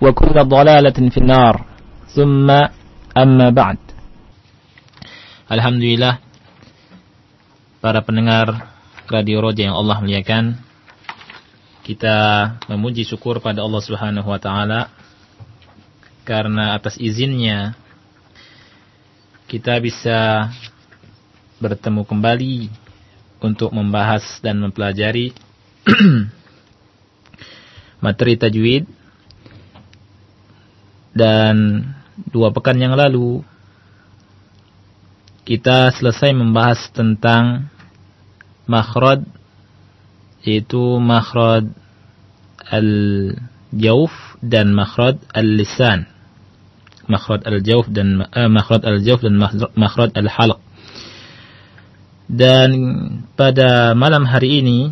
وكل ضلالة في النار ثم أما بعد Alhamdulillah para pendengar Radio Roja yang Allah muliakan kita memuji syukur pada Allah Subhanahu wa taala karena atas izinnya kita bisa bertemu kembali untuk membahas dan mempelajari materi tajwid dan dua pekan yang lalu kita selesai membahas tentang makhraj yaitu makhraj al-jawf dan makhraj al-lisan. Makhraj al-jawf dan uh, makhraj al-jawf dan makhraj al-halq. Dan pada malam hari ini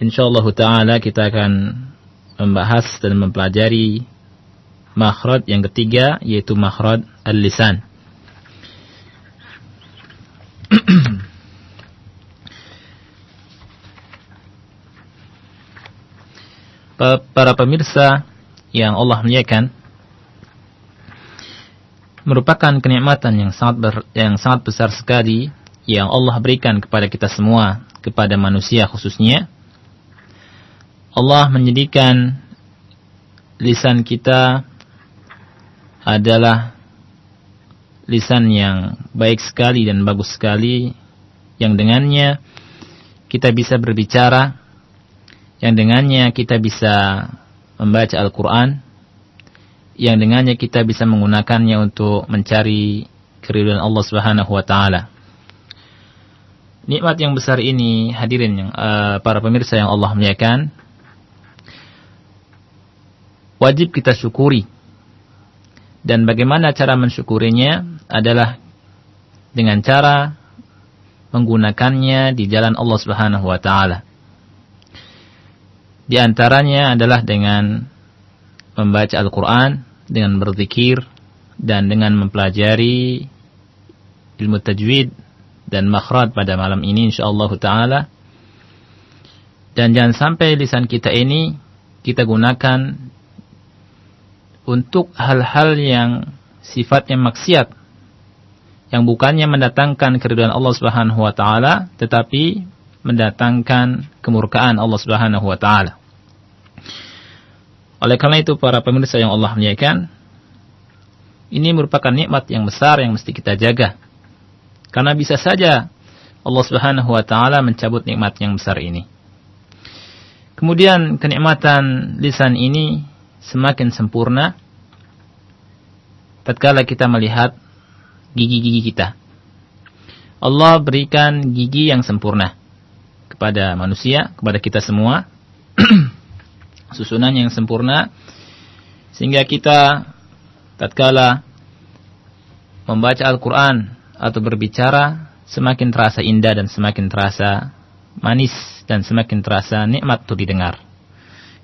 insyaallah taala kita akan membahas dan mempelajari makhraj yang ketiga yaitu makhraj al-lisan. Para pemirsa yang Allah muliakan merupakan kenikmatan yang sangat ber, yang sangat besar sekali yang Allah berikan kepada kita semua, kepada manusia khususnya. Allah menjadikan lisan kita adalah lisan yang baik sekali dan bagus sekali yang dengannya kita bisa berbicara yang dengannya kita bisa membaca Al-Quran yang dengannya kita bisa menggunakannya untuk mencari keridhaan Allah Subhanahu wa taala. Nikmat yang besar ini hadirin yang uh, para pemirsa yang Allah muliakan wajib kita syukuri dan bagaimana cara mensyukurinya adalah dengan cara menggunakannya di jalan Allah Subhanahu wa taala. Di antaranya adalah dengan membaca Al-Qur'an, dengan berzikir dan dengan mempelajari ilmu tajwid dan makhraj pada malam ini insyaallah taala. Dan jangan sampai lisan kita ini kita gunakan untuk hal-hal yang sifatnya maksiat yang bukannya mendatangkan keridhaan Allah Subhanahu wa taala tetapi mendatangkan kemurkaan Allah Subhanahu wa taala. Oleh karena itu para pemirsa yang Allah muliakan, ini merupakan nikmat yang besar yang mesti kita jaga. Karena bisa saja Allah Subhanahu wa taala mencabut nikmat yang besar ini. Kemudian kenikmatan lisan ini semakin sempurna tatkala kita melihat gigi-gigi kita. Allah berikan gigi yang sempurna. kepada manusia, kepada kita semua. Susunan yang sempurna sehingga kita tatkala membaca Al-Qur'an atau berbicara semakin terasa indah dan semakin terasa manis dan semakin terasa nikmat untuk didengar.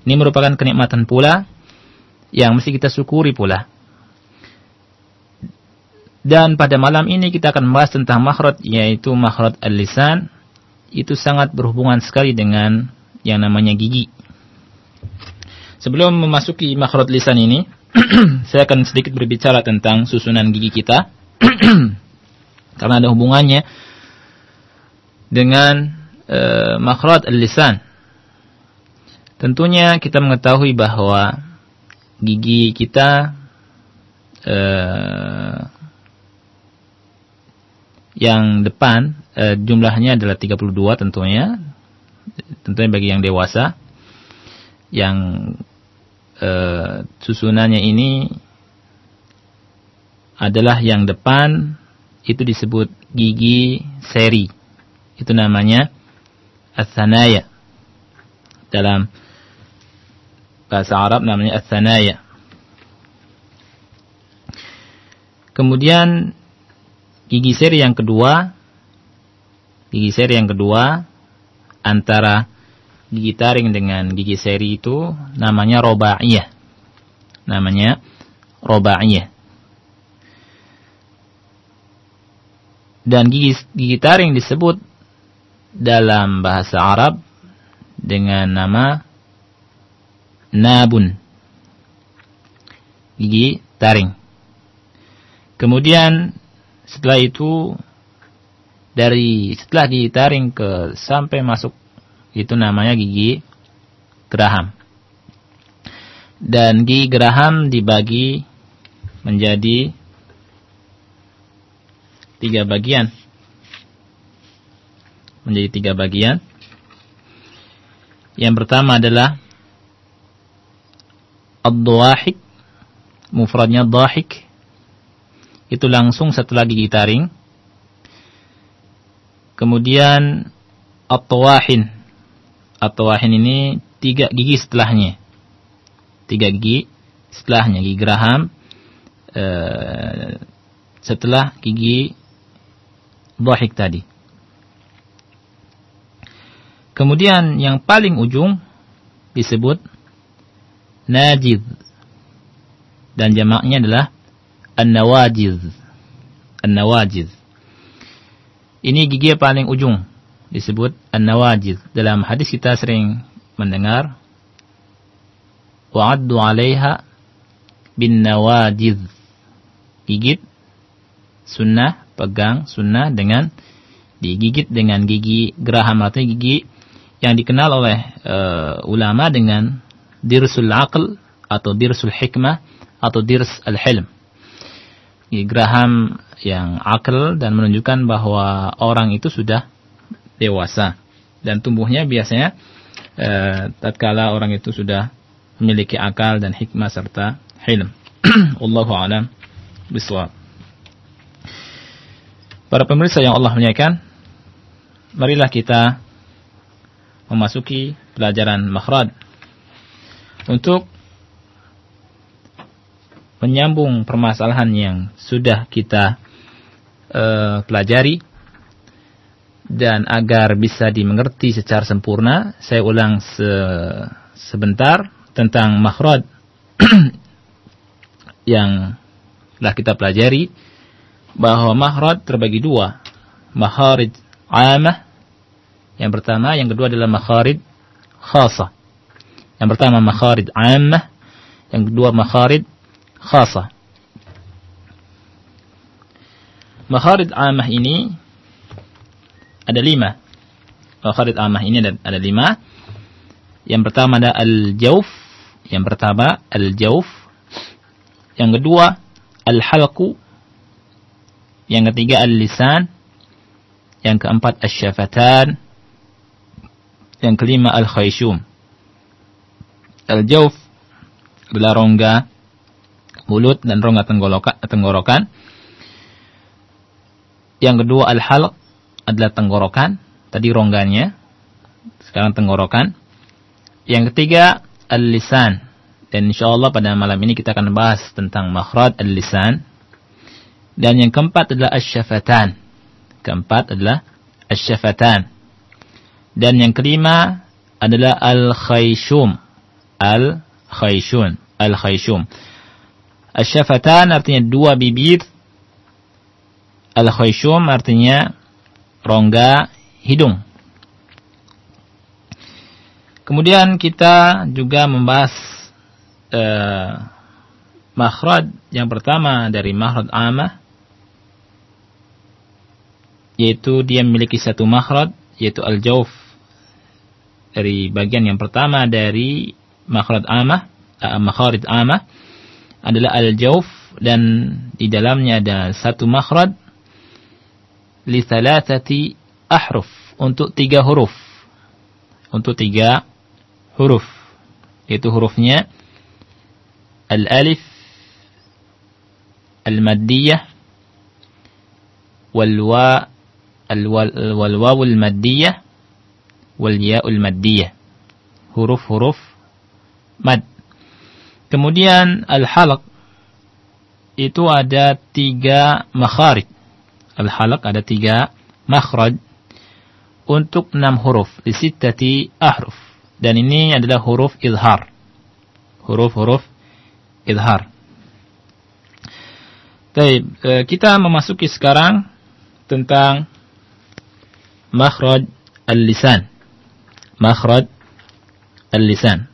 Ini merupakan kenikmatan pula yang mesti kita syukuri pula. Dan pada malam ini kita akan membahas tentang makhraj yaitu makhraj al-lisan itu sangat berhubungan sekali dengan yang namanya gigi. Sebelum memasuki makhraj lisan ini, saya akan sedikit berbicara tentang susunan gigi kita. Karena ada hubungannya dengan e, makhraj al-lisan. Tentunya kita mengetahui bahwa gigi kita e, yang depan e, jumlahnya adalah 32 tentunya. Tentunya bagi yang dewasa yang e, susunannya ini adalah yang depan itu disebut gigi seri. Itu namanya athanaya. Dalam bahasa Arab namanya athanaya. Kemudian Gigi seri yang kedua, gigi seri yang kedua antara gigi taring dengan gigi seri itu namanya roba'iyah. Namanya roba'iyah. Dan gigi, gigi taring disebut dalam bahasa Arab dengan nama nabun. Gigi taring. Kemudian setelah itu dari setelah ditaring ke sampai masuk itu namanya gigi geraham. Dan gigi geraham dibagi menjadi tiga bagian. Menjadi tiga bagian. Yang pertama adalah ad-dawahik mufradnya dahik itu langsung setelah gigi taring. Kemudian at-tawahin. At-tawahin ini tiga gigi setelahnya. Tiga gigi setelahnya gigi geraham uh, setelah gigi dhahik tadi. Kemudian yang paling ujung disebut najid dan jamaknya adalah an-nawajiz. An-nawajiz. Ini gigi paling ujung disebut an-nawajiz. Dalam hadis kita sering mendengar wa'addu 'alaiha bin nawajiz. Gigit sunnah, pegang sunnah dengan digigit dengan gigi geraham atau gigi yang dikenal oleh uh, ulama dengan dirsul aql atau dirsul hikmah atau dirs al-hilm geraham yang akal dan menunjukkan bahwa orang itu sudah dewasa dan tumbuhnya biasanya eh, tatkala orang itu sudah memiliki akal dan hikmah serta hilm. Allahu a'lam bishawab. Para pemirsa yang Allah muliakan, marilah kita memasuki pelajaran makhraj untuk menyambung permasalahan yang sudah kita uh, pelajari dan agar bisa dimengerti secara sempurna, saya ulang se sebentar tentang makhraj yang telah kita pelajari bahwa makhraj terbagi dua, makharij amah yang pertama, yang kedua adalah makharij khasa. Yang pertama makharij amah, yang kedua makharij khasa. Makharid amah ini ada lima. Makharid amah ini ada, ada lima. Yang pertama ada al-jauf. Yang pertama al-jauf. Yang kedua al-halqu. Yang ketiga al-lisan. Yang keempat al-syafatan. Yang kelima al-khayshum. Al-jauf adalah rongga mulut dan rongga tenggorokan. Yang kedua al-halq adalah tenggorokan, tadi rongganya. Sekarang tenggorokan. Yang ketiga, al-lisan. Dan insyaAllah pada malam ini kita akan bahas tentang makhraj al-lisan. Dan yang keempat adalah asyafatan. Keempat adalah asyafatan. Dan yang kelima adalah al-khayshum. Al-khayshun. Al-khayshum. Asyafatan artinya dua bibir. Al-khayshum artinya rongga hidung. Kemudian kita juga membahas uh, makhraj yang pertama dari makhraj amah yaitu dia memiliki satu makhraj yaitu al-jauf dari bagian yang pertama dari makhraj amah uh, makhraj amah adalah al-jauf dan di dalamnya ada satu makhraj li thalathati ahruf untuk tiga huruf. Untuk tiga huruf yaitu hurufnya al-alif al-maddiyah wal wa wal wawul maddiyah wal ya'ul maddiyah. Huruf-huruf mad kemudian al-halaq itu ada tiga makharij al-halaq ada tiga makhraj untuk enam huruf di sittati ahruf dan ini adalah huruf izhar. Huruf-huruf izhar. Baik, eh, kita memasuki sekarang tentang makhraj al-lisan. Makhraj al-lisan.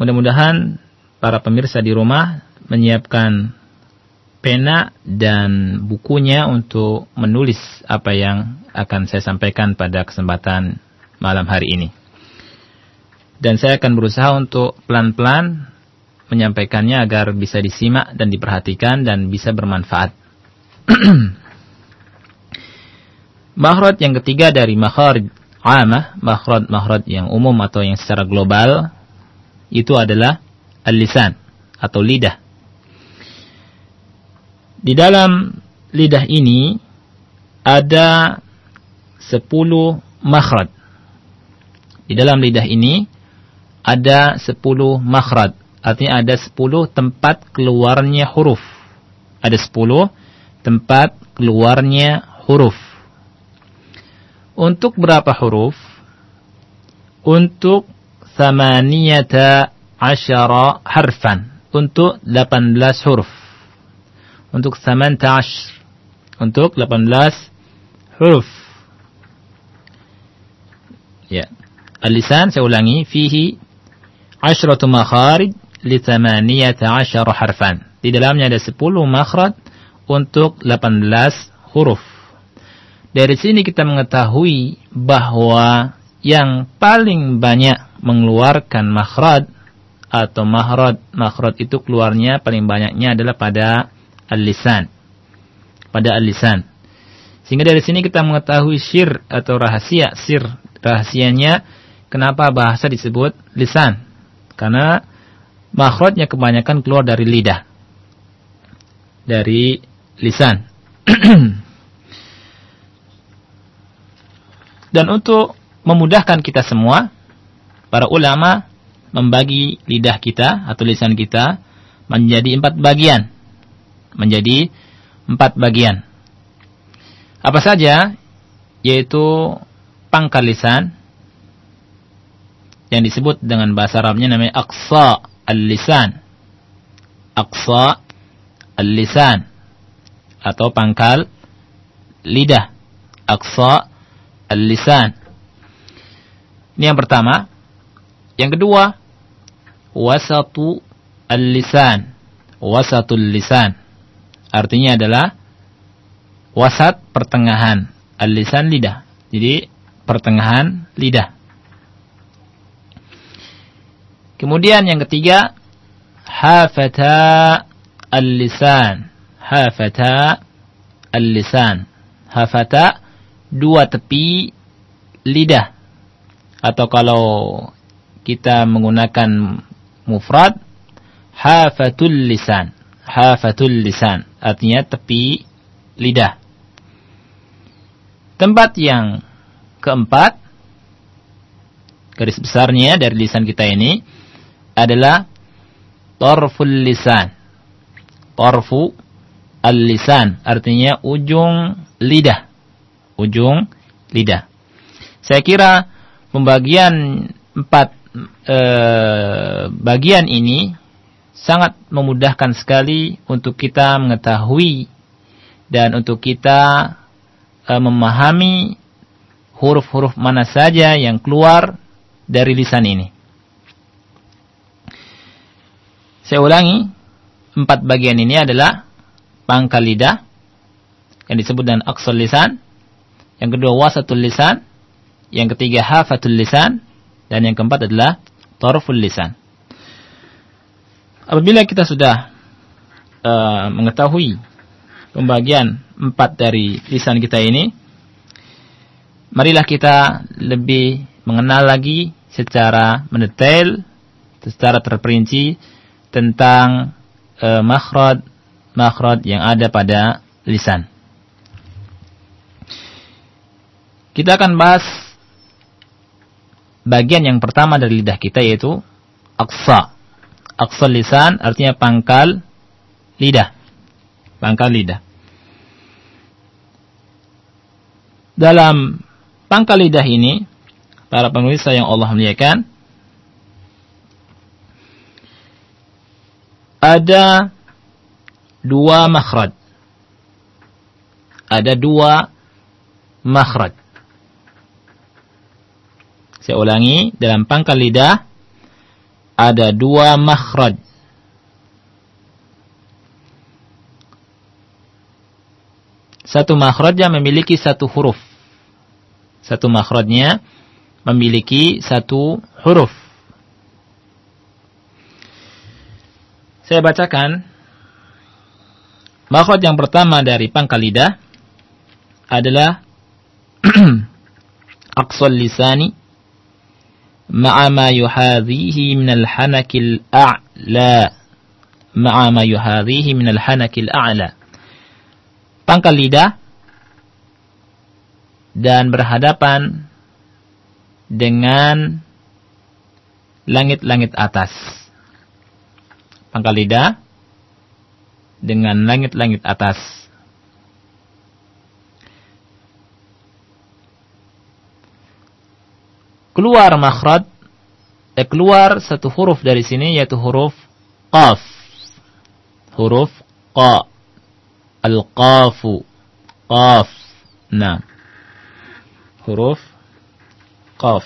Mudah-mudahan para pemirsa di rumah menyiapkan pena dan bukunya untuk menulis apa yang akan saya sampaikan pada kesempatan malam hari ini dan saya akan berusaha untuk pelan-pelan menyampaikannya agar bisa disimak dan diperhatikan dan bisa bermanfaat. makhraj yang ketiga dari makhraj amah, makhraj-makhraj yang umum atau yang secara global itu adalah al-lisan atau lidah. Di dalam lidah ini ada 10 makhraj. Di dalam lidah ini ada 10 makhraj. Artinya ada 10 tempat keluarnya huruf. Ada 10 tempat keluarnya huruf. Untuk berapa huruf? Untuk samaniyata asyara harfan. Untuk 18 huruf. Untuk samanta Untuk 18 huruf. Ya. Al-lisan saya ulangi fihi asyratu makharij li thamaniyata asyara harfan. Di dalamnya ada 10 makhraj untuk 18 huruf. Dari sini kita mengetahui bahwa yang paling banyak mengeluarkan makhraj atau mahrad makhraj itu keluarnya paling banyaknya adalah pada al-lisan. Pada al-lisan. Sehingga dari sini kita mengetahui sir atau rahasia sir rahasianya kenapa bahasa disebut lisan karena makhrajnya kebanyakan keluar dari lidah. Dari lisan. Dan untuk memudahkan kita semua, para ulama membagi lidah kita atau lisan kita menjadi empat bagian. Menjadi empat bagian. Apa saja? Yaitu pangkal lisan, yang disebut dengan bahasa Arabnya namanya aqsa al-lisan. Aqsa al-lisan atau pangkal lidah. Aqsa al-lisan. Ini yang pertama. Yang kedua, wasatu al-lisan. Wasatul lisan. Artinya adalah wasat pertengahan. Al-lisan lidah. Jadi pertengahan lidah. Kemudian yang ketiga, hafata al-lisan. Hafata al-lisan. Hafata dua tepi lidah. Atau kalau kita menggunakan mufrad, hafatul lisan. Hafatul lisan. Artinya tepi lidah. Tempat yang keempat garis besarnya dari lisan kita ini adalah torful lisan. Torfu al-lisan artinya ujung lidah. Ujung lidah. Saya kira pembagian empat eh, bagian ini sangat memudahkan sekali untuk kita mengetahui dan untuk kita eh, memahami huruf-huruf mana saja yang keluar dari lisan ini. Saya ulangi, empat bagian ini adalah pangkal lidah yang disebut dengan aksal lisan, yang kedua wasatul lisan, yang ketiga hafatul lisan, dan yang keempat adalah torful lisan. Apabila kita sudah uh, mengetahui pembagian empat dari lisan kita ini, marilah kita lebih mengenal lagi secara mendetail, secara terperinci tentang uh, makhraj makhraj yang ada pada lisan. Kita akan bahas bagian yang pertama dari lidah kita yaitu aksa. Aksa lisan artinya pangkal lidah. Pangkal lidah. Dalam pangkal lidah ini, para penulis yang Allah muliakan, ada dua makhraj. Ada dua makhraj. Saya ulangi, dalam pangkal lidah ada dua makhraj. Satu makhrajnya memiliki satu huruf. Satu makhrajnya memiliki satu huruf. Saya bacakan. Makhraj yang pertama dari pangkal lidah adalah aqsal lisani ma'a ma yuhadhihi min al-hanakil a'la ma'a ma yuhadhihi min al-hanakil a'la pangkal lidah dan berhadapan dengan langit-langit atas. Pangkal lidah dengan langit-langit atas. Keluar makhraj, eh, keluar satu huruf dari sini yaitu huruf qaf. Huruf qa. Al-qafu. Qaf. Nah. Huruf qaf.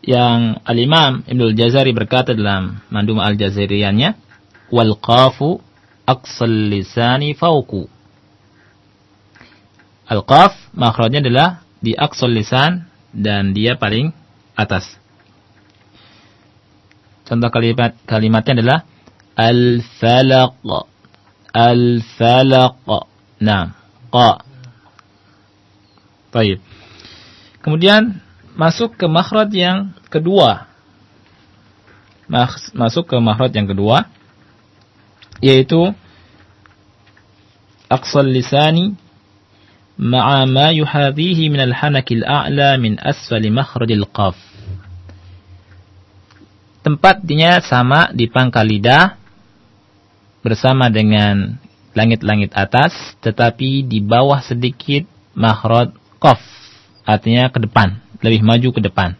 Yang al-Imam Ibnu Al-Jazari berkata dalam Mandum Al-Jazariyannya wal qafu aqsal lisani fauku al-qaf makhrajnya adalah di aqsal lisan dan dia paling atas. Contoh kalimat kalimatnya adalah al-falaq al-falaq. Nah qa. Baik. Kemudian masuk ke makhraj yang kedua. Masuk ke makhraj yang kedua yaitu aqsal lisani ma'a ma yuhadhihi min al-hanakil a'la min asfali makhrajil qaf. Tempatnya sama di pangkal lidah bersama dengan langit-langit atas tetapi di bawah sedikit makhraj qaf artinya ke depan lebih maju ke depan.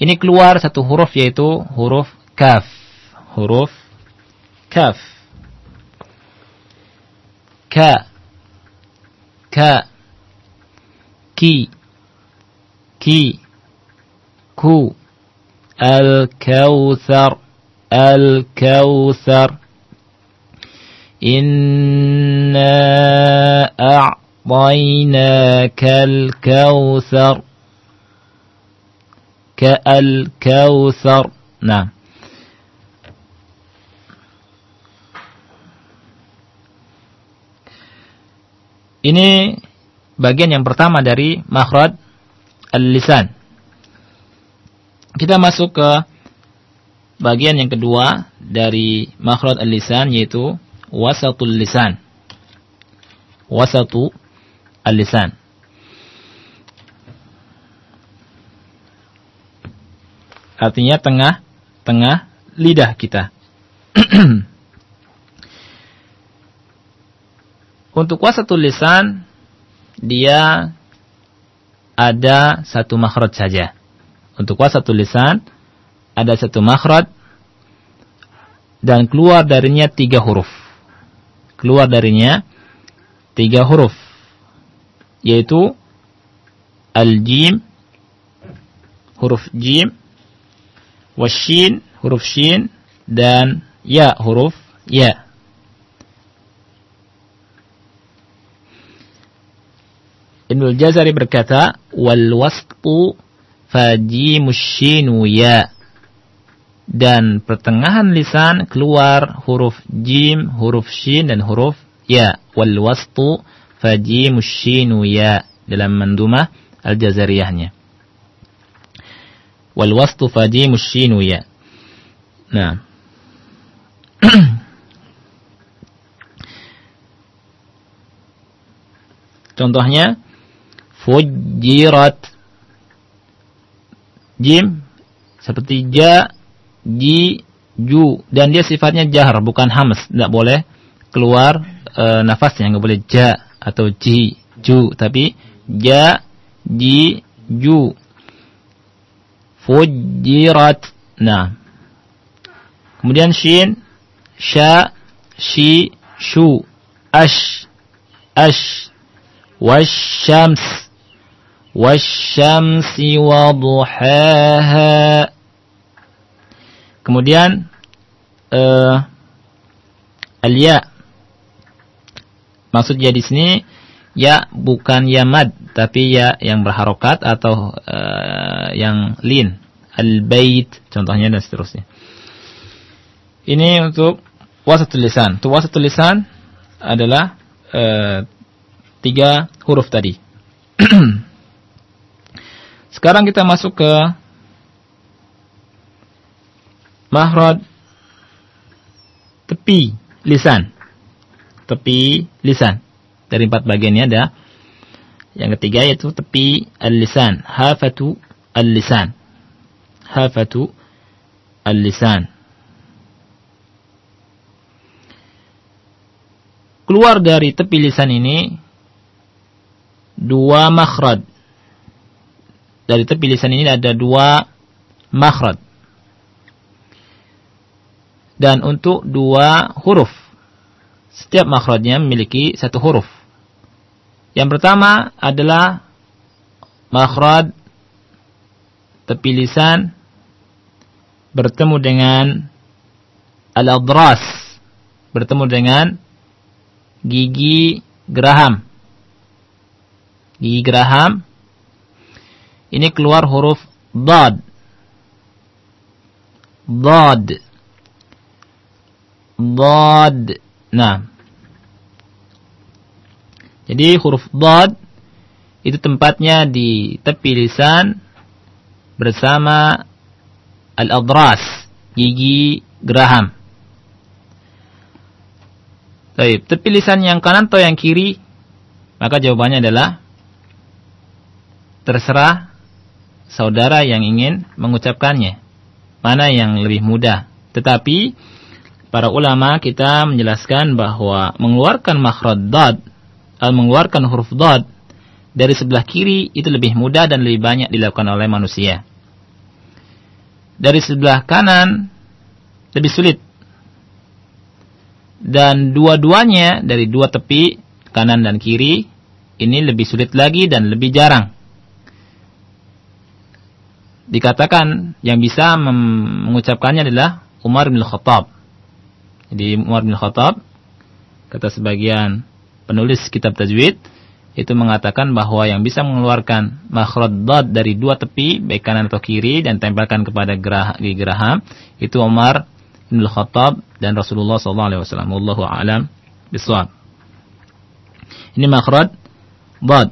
Ini keluar satu huruf yaitu huruf kaf. Huruf kaf. Ka. Ka. Ki. Ki. Ku. Al-Kawthar. Al-Kawthar. Inna a' أعطيناك الكوثر كالكوثر نعم Ini bagian yang pertama dari makhraj al-lisan. Kita masuk ke bagian yang kedua dari makhraj al-lisan yaitu wasatul lisan. Wasatu al-lisan. Artinya tengah-tengah lidah kita. Untuk wasatul lisan dia ada satu makhraj saja. Untuk wasatul lisan ada satu makhraj dan keluar darinya tiga huruf. Keluar darinya tiga huruf. Yaitu al-jim, huruf jim, washin, huruf shin, dan ya, huruf ya. Ibnu Jazari berkata, wal wastu fajimus shinu ya. Dan pertengahan lisan keluar huruf jim, huruf shin dan huruf ya. Wal wastu fajimus shinu ya dalam mandumah al-Jazariyahnya. Wal wastu fajimus shinu ya. Nah. Contohnya fujirat jim seperti ja ji ju dan dia sifatnya jahar bukan hams tidak boleh keluar e, nafasnya nggak boleh ja atau ji ju. Tapi ja ji ju. Fujirat. Nah. Kemudian shin sha shi shu. Ash ash. Wasyams wasyamsi waduhaha kemudian uh, al-ya maksudnya di sini ya bukan ya mad tapi ya yang berharokat atau uh, yang lin. Al-bait contohnya dan seterusnya. Ini untuk wasatul lisan. Untuk wasatul lisan adalah uh, tiga huruf tadi. Sekarang kita masuk ke mahrad tepi lisan. Tepi lisan. Dari empat bagian ini ada yang ketiga yaitu tepi al-lisan, hafatu al-lisan. Hafatu al-lisan. Keluar dari tepi lisan ini dua makhraj dari tepi lisan ini ada dua makhraj. Dan untuk dua huruf. Setiap makhrajnya memiliki satu huruf. Yang pertama adalah makhraj tepi lisan bertemu dengan al-adras bertemu dengan gigi geraham gigi geraham ini keluar huruf dad. Dad. Dad. Nah. Jadi huruf dad itu tempatnya di tepi lisan bersama al-adras, gigi geraham. Baik, tepi lisan yang kanan atau yang kiri? Maka jawabannya adalah terserah saudara yang ingin mengucapkannya. Mana yang lebih mudah. Tetapi para ulama kita menjelaskan bahwa mengeluarkan makhraj dad atau mengeluarkan huruf dad dari sebelah kiri itu lebih mudah dan lebih banyak dilakukan oleh manusia. Dari sebelah kanan lebih sulit. Dan dua-duanya dari dua tepi kanan dan kiri ini lebih sulit lagi dan lebih jarang dikatakan yang bisa mengucapkannya adalah Umar bin Khattab. Jadi Umar bin Khattab kata sebagian penulis kitab tajwid itu mengatakan bahwa yang bisa mengeluarkan makhraj dad dari dua tepi baik kanan atau kiri dan tempelkan kepada gerah, di geraham itu Umar bin Khattab dan Rasulullah SAW. Wallahu a'lam bishawab. Ini makhraj dad.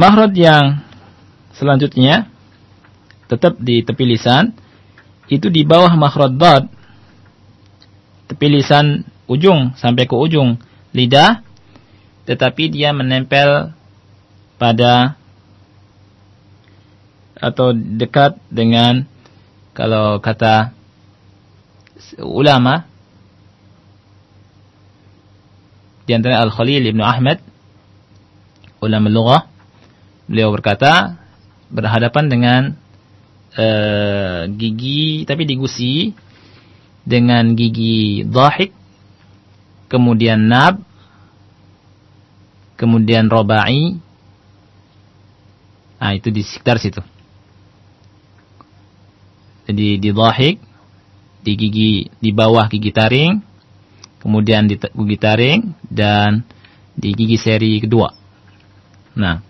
Makhraj yang selanjutnya tetap di tepi lisan itu di bawah makhraj dad. Tepi lisan ujung sampai ke ujung lidah. Tetapi dia menempel pada atau dekat dengan kalau kata ulama di antara Al-Khalil Ibn Ahmad ulama lughah beliau berkata berhadapan dengan uh, gigi tapi digusi dengan gigi dhahik kemudian nab kemudian robai nah itu di sekitar situ jadi di dhahik di gigi di bawah gigi taring kemudian di gigi taring dan di gigi seri kedua. Nah,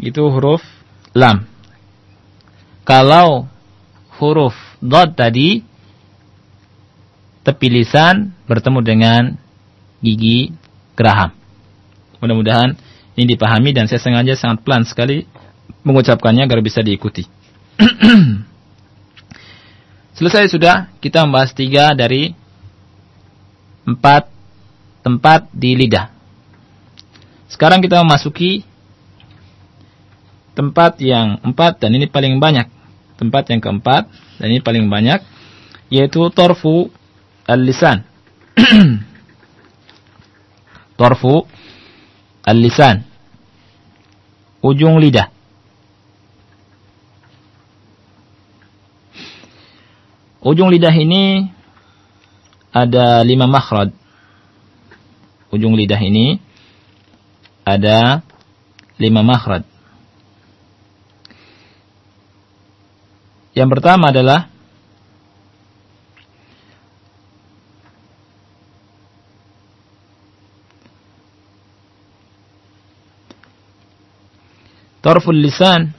itu huruf lam. Kalau huruf dot tadi tepi lisan bertemu dengan gigi geraham. Mudah-mudahan ini dipahami dan saya sengaja sangat pelan sekali mengucapkannya agar bisa diikuti. Selesai sudah kita membahas tiga dari empat tempat di lidah. Sekarang kita memasuki tempat yang empat dan ini paling banyak. Tempat yang keempat dan ini paling banyak yaitu torfu al-lisan. torfu al-lisan. Ujung lidah. Ujung lidah ini ada lima makhraj. Ujung lidah ini ada lima makhraj. Yang pertama adalah Tarful lisan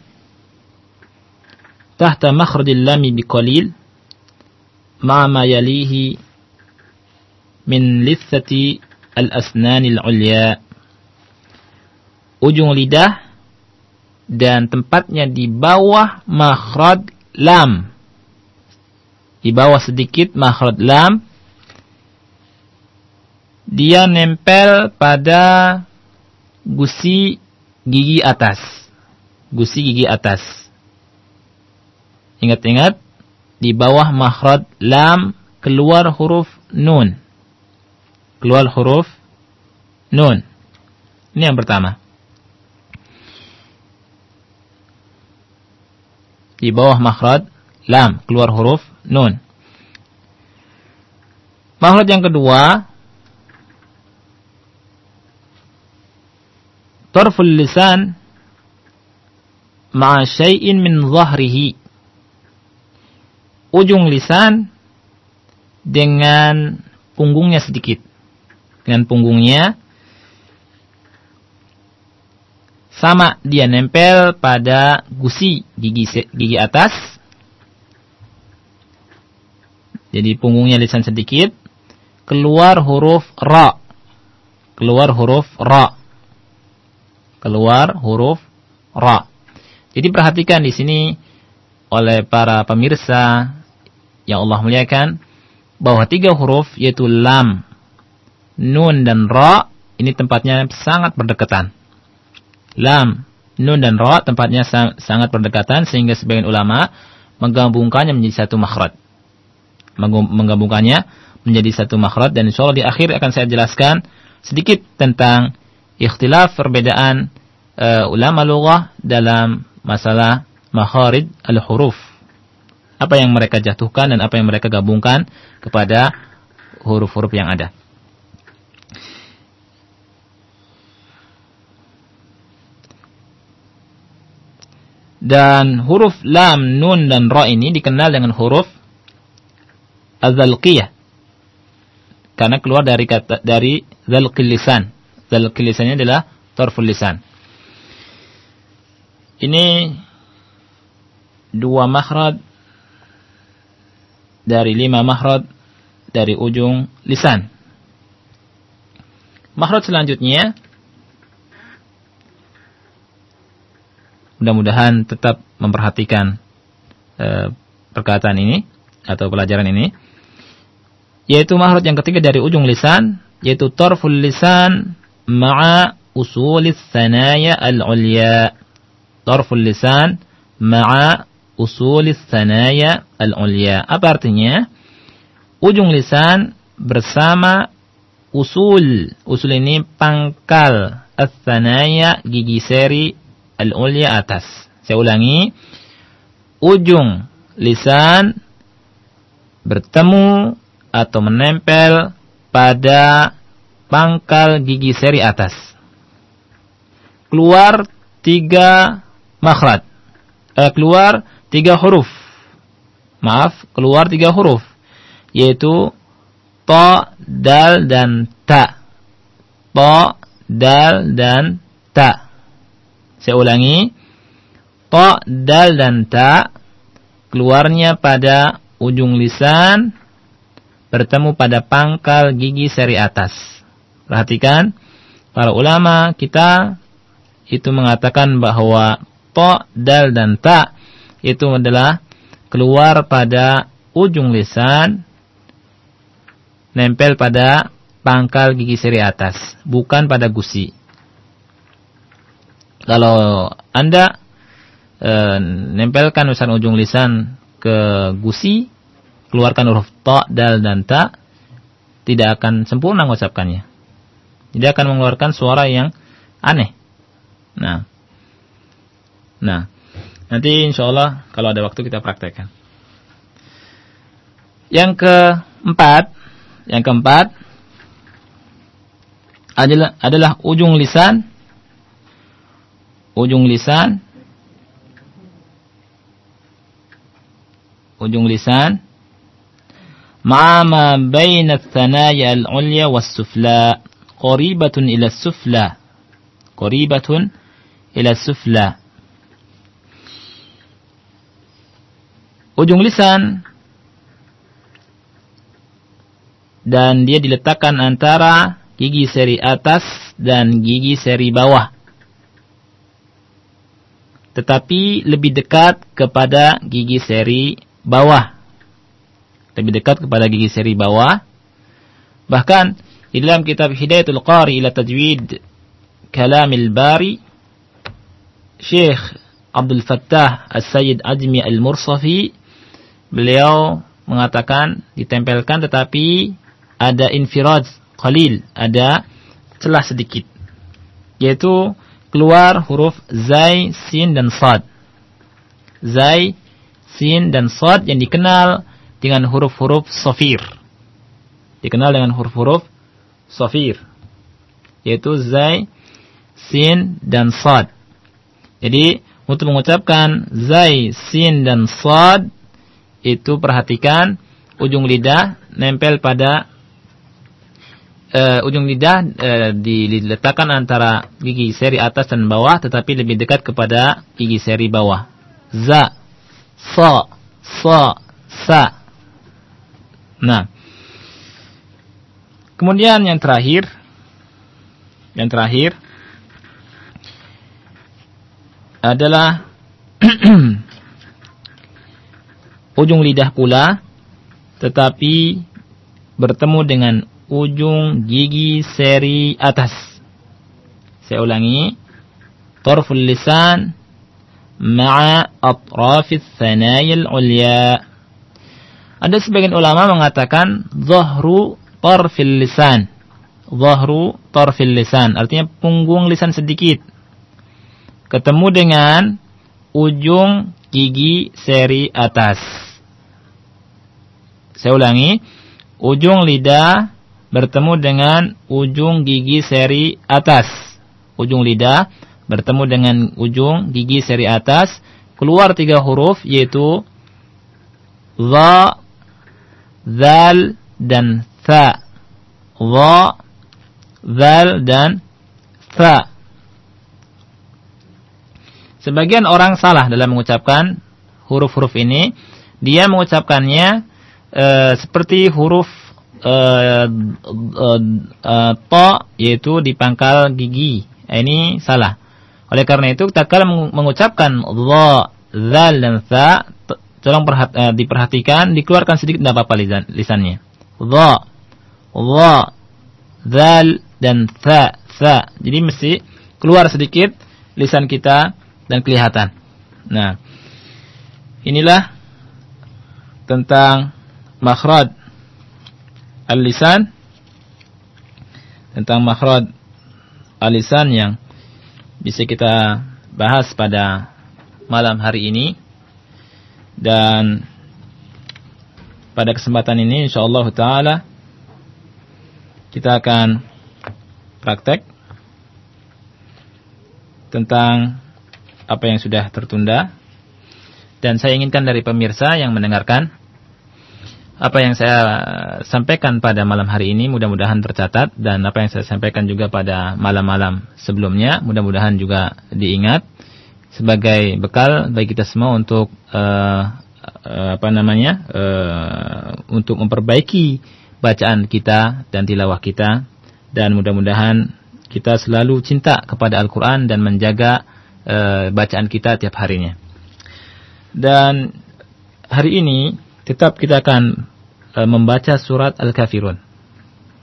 tahta makhrajil lami biqalil ma ma yalihi min lithati al-asnanil ulya. Ujung lidah dan tempatnya di bawah makhraj lam. Di bawah sedikit makhraj lam. Dia nempel pada gusi gigi atas. Gusi gigi atas. Ingat-ingat di bawah makhraj lam keluar huruf nun keluar huruf nun. Ini yang pertama. Di bawah makhraj lam keluar huruf nun. Makhraj yang kedua tarful lisan ma'a syai'in min zahrihi. Ujung lisan dengan punggungnya sedikit dengan punggungnya sama dia nempel pada gusi gigi gigi atas. Jadi punggungnya lisan sedikit. Keluar huruf ra. Keluar huruf ra. Keluar huruf ra. Jadi perhatikan di sini oleh para pemirsa yang Allah muliakan bahwa tiga huruf yaitu lam nun dan ra ini tempatnya sangat berdekatan. Lam, nun dan ra tempatnya sangat berdekatan sehingga sebagian ulama menggabungkannya menjadi satu makhraj. Menggabungkannya menjadi satu makhraj dan insyaallah di akhir akan saya jelaskan sedikit tentang ikhtilaf perbedaan uh, ulama lughah dalam masalah makharij al-huruf. Apa yang mereka jatuhkan dan apa yang mereka gabungkan kepada huruf-huruf yang ada. Dan huruf lam, nun, dan ra ini dikenal dengan huruf azalqiyah. Karena keluar dari kata dari zalqil lisan. Zalqil lisannya adalah tarful lisan. Ini dua makhraj dari lima makhraj dari ujung lisan. Makhraj selanjutnya mudah-mudahan tetap memperhatikan uh, perkataan ini atau pelajaran ini. Yaitu mahrut yang ketiga dari ujung lisan yaitu tarful lisan ma'a usulis sanaya al-ulya. Tarful lisan ma'a usulis sanaya al-ulya. Apa artinya? Ujung lisan bersama usul. Usul ini pangkal. As-sanaya gigi seri al-ulya atas saya ulangi ujung lisan bertemu atau menempel pada pangkal gigi seri atas. Keluar tiga makhraj. Eh, keluar tiga huruf. Maaf, keluar tiga huruf. Yaitu ta, dal, dan ta. Ta, dal, dan ta. Saya ulangi. Ta, dal, dan ta keluarnya pada ujung lisan bertemu pada pangkal gigi seri atas. Perhatikan, para ulama kita itu mengatakan bahwa to, dal, dan ta itu adalah keluar pada ujung lisan nempel pada pangkal gigi seri atas, bukan pada gusi. Kalau Anda e, nempelkan misalnya ujung lisan ke gusi, keluarkan huruf ta, dal, dan ta, tidak akan sempurna mengucapkannya. Tidak akan mengeluarkan suara yang aneh. Nah, nah, nanti insya Allah kalau ada waktu kita praktekkan. Yang keempat, yang keempat adalah adalah ujung lisan, ujung lisan. Ujung lisan. Ma'a ma baina thanaya al-ulya was-sufla. Qaribatun ila as-sufla qaribatun ila as-sufla ujung lisan. Dan dia diletakkan antara gigi seri atas dan gigi seri bawah. Tetapi lebih dekat kepada gigi seri bawah lebih dekat kepada gigi seri bawah. Bahkan di dalam kitab Hidayatul Qari ila Tajwid Kalamil Bari Syekh Abdul Fattah As-Sayyid Ajmi Al-Mursafi beliau mengatakan ditempelkan tetapi ada infiraj qalil, ada celah sedikit. Yaitu keluar huruf zai, sin dan sad. Zai, sin dan sad yang dikenal dengan huruf-huruf sofir. Dikenal dengan huruf-huruf sofir. Yaitu zai, sin, dan sad. Jadi, untuk mengucapkan zai, sin, dan sad, itu perhatikan ujung lidah nempel pada uh, ujung lidah uh, diletakkan antara gigi seri atas dan bawah tetapi lebih dekat kepada gigi seri bawah. Za, sa, sa, sa. Nah, kemudian yang terakhir, yang terakhir adalah ujung lidah pula, tetapi bertemu dengan ujung gigi seri atas. Saya ulangi, torful lisan ma'a atrafis thanayil ulya. Ada sebagian ulama mengatakan zahru tarfil lisan. Zahru tarfil lisan. Artinya punggung lisan sedikit. Ketemu dengan ujung gigi seri atas. Saya ulangi. Ujung lidah bertemu dengan ujung gigi seri atas. Ujung lidah bertemu dengan ujung gigi seri atas. Keluar tiga huruf yaitu za zal dan tha. Dha, zal dan tha. Sebagian orang salah dalam mengucapkan huruf-huruf ini. Dia mengucapkannya e, seperti huruf e, e, to yaitu di pangkal gigi. Ini salah. Oleh karena itu, tak kala mengucapkan dha, zal dan tha, tolong perhat, uh, diperhatikan, dikeluarkan sedikit tidak apa-apa lisan, lisannya. Dha, dha, zal dan tha, tha. Jadi mesti keluar sedikit lisan kita dan kelihatan. Nah, inilah tentang makhraj al-lisan tentang makhraj al-lisan yang bisa kita bahas pada malam hari ini. Dan pada kesempatan ini insyaallah taala kita akan praktek tentang apa yang sudah tertunda. Dan saya inginkan dari pemirsa yang mendengarkan apa yang saya sampaikan pada malam hari ini mudah-mudahan tercatat dan apa yang saya sampaikan juga pada malam-malam sebelumnya mudah-mudahan juga diingat sebagai bekal bagi kita semua untuk uh, uh, apa namanya uh, untuk memperbaiki bacaan kita dan tilawah kita dan mudah-mudahan kita selalu cinta kepada Al-Quran dan menjaga uh, bacaan kita tiap harinya. Dan hari ini tetap kita akan uh, membaca surat Al-Kafirun.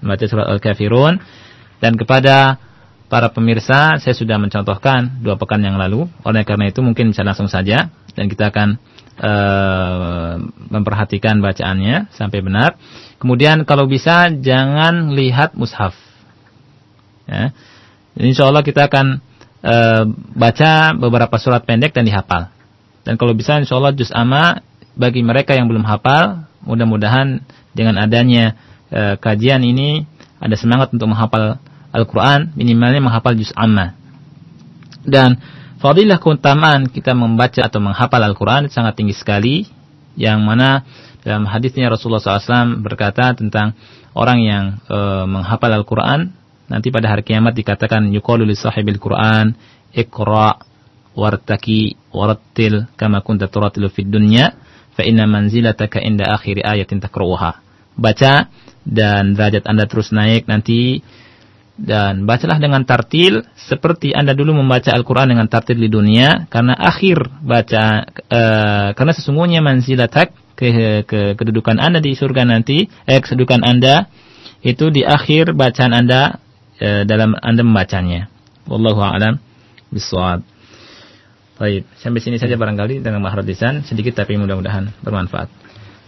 Membaca surat Al-Kafirun dan kepada para pemirsa, saya sudah mencontohkan dua pekan yang lalu. Oleh karena itu mungkin bisa langsung saja dan kita akan uh, memperhatikan bacaannya sampai benar. Kemudian kalau bisa jangan lihat mushaf. Ya. Insya Allah kita akan uh, baca beberapa surat pendek dan dihafal. Dan kalau bisa insya Allah juz amma bagi mereka yang belum hafal, mudah-mudahan dengan adanya uh, kajian ini ada semangat untuk menghafal Al-Quran, minimalnya menghafal juz amma. Dan fadilah keutamaan kita membaca atau menghafal Al-Quran sangat tinggi sekali, yang mana dalam hadisnya Rasulullah SAW berkata tentang orang yang e, menghafal Al-Quran, nanti pada hari kiamat dikatakan yuqalu li sahibil Quran, ikra wartaki warattil kama kunta turatilu fid dunya fa inna manzilataka inda akhir ayatin takruha. Baca dan derajat Anda terus naik nanti dan bacalah dengan tartil seperti Anda dulu membaca Al-Qur'an dengan tartil di dunia karena akhir baca uh, karena sesungguhnya manzilatak ke, ke kedudukan Anda di surga nanti eh kedudukan Anda itu di akhir bacaan Anda uh, dalam Anda membacanya. Wallahu a'lam bishawab. Baik, sampai sini saja barangkali dengan makhraj lisan sedikit tapi mudah-mudahan bermanfaat.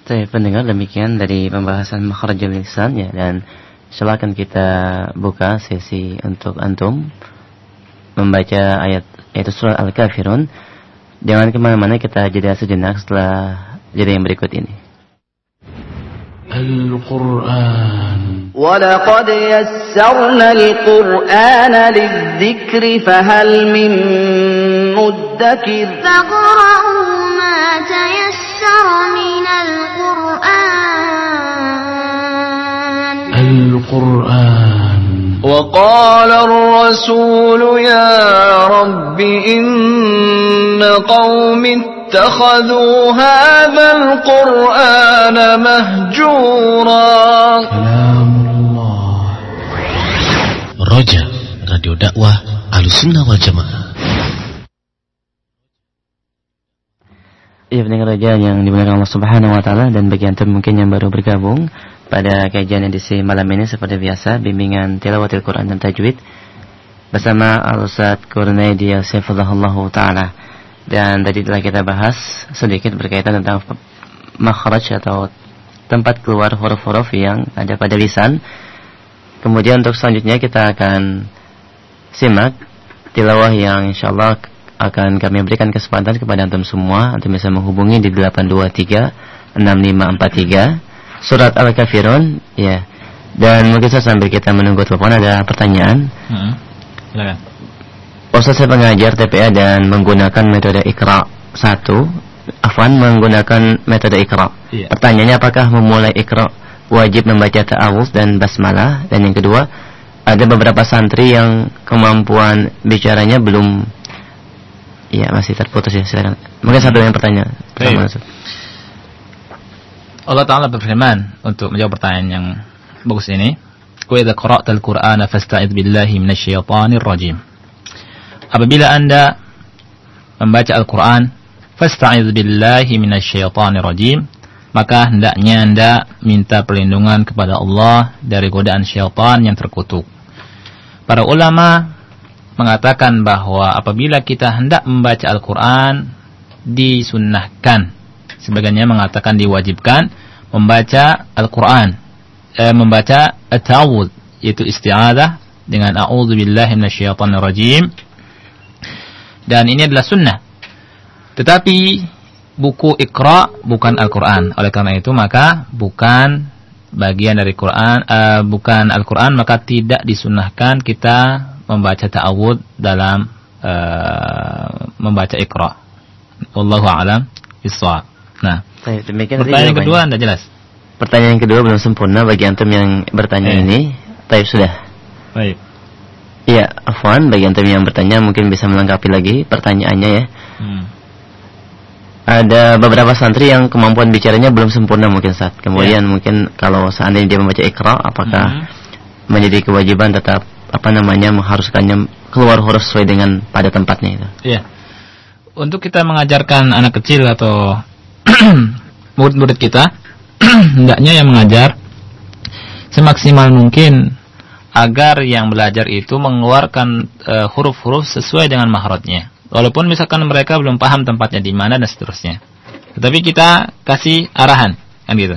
Saya pendengar demikian dari pembahasan makhraj lisan ya dan silakan kita buka sesi untuk antum membaca ayat yaitu surat Al-Kafirun. Jangan kemana-mana kita jeda sejenak setelah jeda yang berikut ini. Al-Quran ولقد يسرنا القرآن للذكر فهل من مدكر فاقرأوا ما تيسر من القرآن. القرآن. وقال الرسول يا رب إن قوم اتخذوا هذا القرآن مهجورا. كلام الله. رجاء راديو دعوة على السنة والجماعة. Iya pendengar raja yang dimuliakan Allah Subhanahu wa taala dan bagi antum mungkin yang baru bergabung pada kajian edisi malam ini seperti biasa bimbingan tilawatil Quran dan tajwid bersama Al-Ustaz Kurnaidi Saifullah taala. Dan tadi telah kita bahas sedikit berkaitan tentang makhraj atau tempat keluar huruf-huruf yang ada pada lisan. Kemudian untuk selanjutnya kita akan simak tilawah yang insyaallah akan kami berikan kesempatan kepada antum semua antum bisa menghubungi di 823 6543 surat Al-Kafirun ya. Dan mungkin saya sambil kita menunggu telepon ada pertanyaan. Hmm. Silakan. Ustaz saya pengajar TPA dan menggunakan metode Iqra satu, Afwan menggunakan metode Iqra. Iya. Pertanyaannya apakah memulai Iqra wajib membaca ta'awuz dan basmalah dan yang kedua ada beberapa santri yang kemampuan bicaranya belum Iya masih terputus ya silakan. Mungkin satu yang pertanyaan. Allah Taala berfirman untuk menjawab pertanyaan yang bagus ini. Wa idza qara'tal Qur'ana fasta'id billahi minasyaitonir rajim. apabila Anda membaca Al-Qur'an, fasta'iz billahi minasyaitonir rajim, maka hendaknya Anda minta perlindungan kepada Allah dari godaan syaitan yang terkutuk. Para ulama mengatakan bahwa apabila kita hendak membaca Al-Qur'an disunnahkan. Sebagiannya mengatakan diwajibkan membaca Al-Qur'an, eh, membaca at-ta'awudz yaitu isti'adzah dengan a'udzubillahi minasyaitonirrajim. Dan ini adalah sunnah. Tetapi buku Iqra bukan Al-Qur'an. Oleh karena itu maka bukan bagian dari Quran uh, bukan Al-Qur'an maka tidak disunahkan kita membaca ta'awud dalam uh, membaca Iqra. Wallahu a'lam bissawab. Nah, demikian pertanyaan kedua Anda jelas. Pertanyaan kedua belum sempurna bagi antum yang bertanya eh. ini. Baik sudah. Baik. Iya, Afwan bagi antum yang bertanya mungkin bisa melengkapi lagi pertanyaannya ya. Hmm ada beberapa santri yang kemampuan bicaranya belum sempurna mungkin saat kemudian yeah. mungkin kalau seandainya dia membaca ikra apakah mm -hmm. menjadi kewajiban tetap apa namanya mengharuskannya keluar huruf sesuai dengan pada tempatnya itu ya yeah. untuk kita mengajarkan anak kecil atau murid-murid kita hendaknya yang mengajar semaksimal mungkin agar yang belajar itu mengeluarkan eh, huruf-huruf uh, sesuai dengan mahrotnya Walaupun misalkan mereka belum paham tempatnya di mana dan seterusnya. Tetapi kita kasih arahan, kan gitu.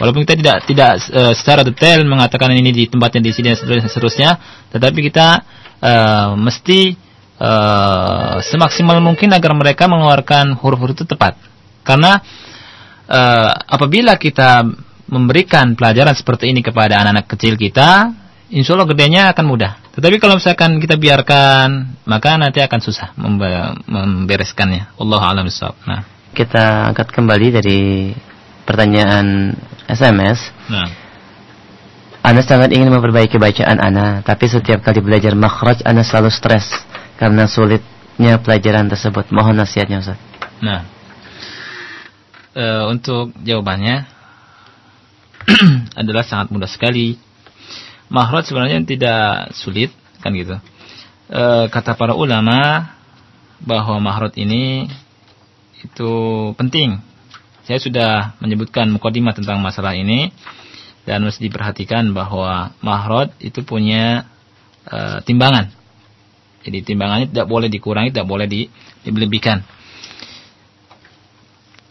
Walaupun kita tidak tidak uh, secara detail mengatakan ini di tempatnya di sini dan seterusnya, tetapi kita uh, mesti uh, semaksimal mungkin agar mereka mengeluarkan huruf-huruf itu tepat. Karena uh, apabila kita memberikan pelajaran seperti ini kepada anak-anak kecil kita, insya Allah gedenya akan mudah. Tetapi kalau misalkan kita biarkan, maka nanti akan susah membereskannya. Allah alam Nah. Kita angkat kembali dari pertanyaan SMS. Nah. Anda sangat ingin memperbaiki bacaan Anda, tapi setiap kali belajar makhraj Anda selalu stres karena sulitnya pelajaran tersebut. Mohon nasihatnya Ustaz. Nah. E, untuk jawabannya adalah sangat mudah sekali Mahraj sebenarnya tidak sulit kan gitu. E, kata para ulama bahwa mahraj ini itu penting. Saya sudah menyebutkan mukadimah tentang masalah ini dan mesti diperhatikan bahwa mahrod itu punya e, timbangan. Jadi timbangannya tidak boleh dikurangi, tidak boleh dilebihkan.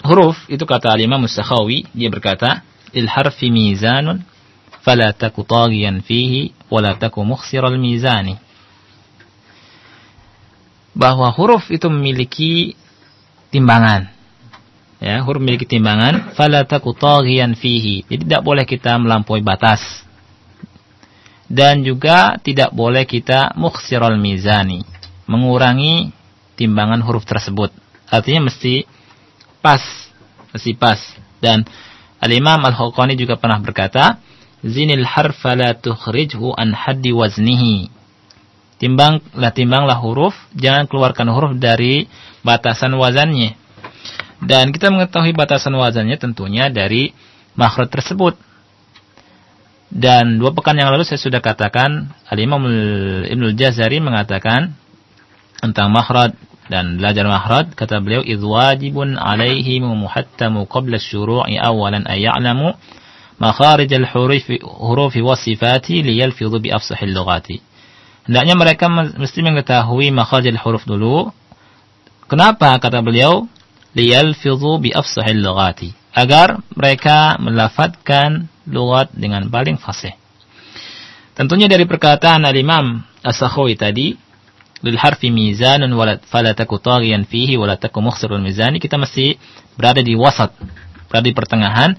Huruf itu kata alimah Mustakhawi, dia berkata, "Il harfi mizanun fala taku tagian fihi wala taku mukhsiral mizani." Bahwa huruf itu memiliki timbangan ya huruf memiliki timbangan fala taku taghiyan fihi. Jadi tidak boleh kita melampaui batas. Dan juga tidak boleh kita mukhsiral mizani. Mengurangi timbangan huruf tersebut. Artinya mesti pas. Mesti pas. Dan al-imam al-Hawqani juga pernah berkata zinil harfa la tukhrijhu an haddi waznihi. Timbanglah timbanglah huruf, jangan keluarkan huruf dari batasan wazannya. Dan kita mengetahui batasan wazannya tentunya dari makhraj tersebut. Dan dua pekan yang lalu saya sudah katakan Al-Imam Ibnu Jazari mengatakan tentang makhraj dan belajar makhraj kata beliau idh wajibun alaihi muhattamu qabla syuru'i awalan ay ya'lamu makharij al-huruf wa sifati liyalfidhu bi afsahil lughati. Hendaknya mereka mesti mengetahui makharij al-huruf dulu. Kenapa kata beliau? Liyalfidhu bi afsahil lughati. Agar mereka melafadzkan lughat dengan paling fasih. Tentunya dari perkataan al-Imam As-Sakhawi tadi, lil harfi mizanun fala taku fihi wala taku mukhsirul mizani, kita mesti berada di wasat, berada di pertengahan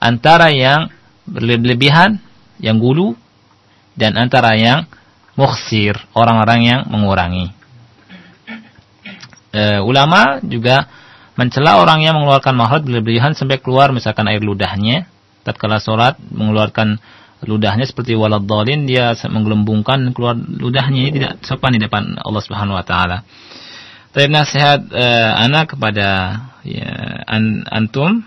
antara yang berlebihan, yang gulu, dan antara yang mukhsir, orang-orang yang mengurangi. E, ulama juga mencela orang yang mengeluarkan mahrat berlebihan sampai keluar misalkan air ludahnya. Tatkala sholat mengeluarkan ludahnya seperti walad dalin dia menggelembungkan keluar ludahnya ini tidak sopan di depan Allah Subhanahu wa taala. Tapi nasihat e, anak kepada ya, an, antum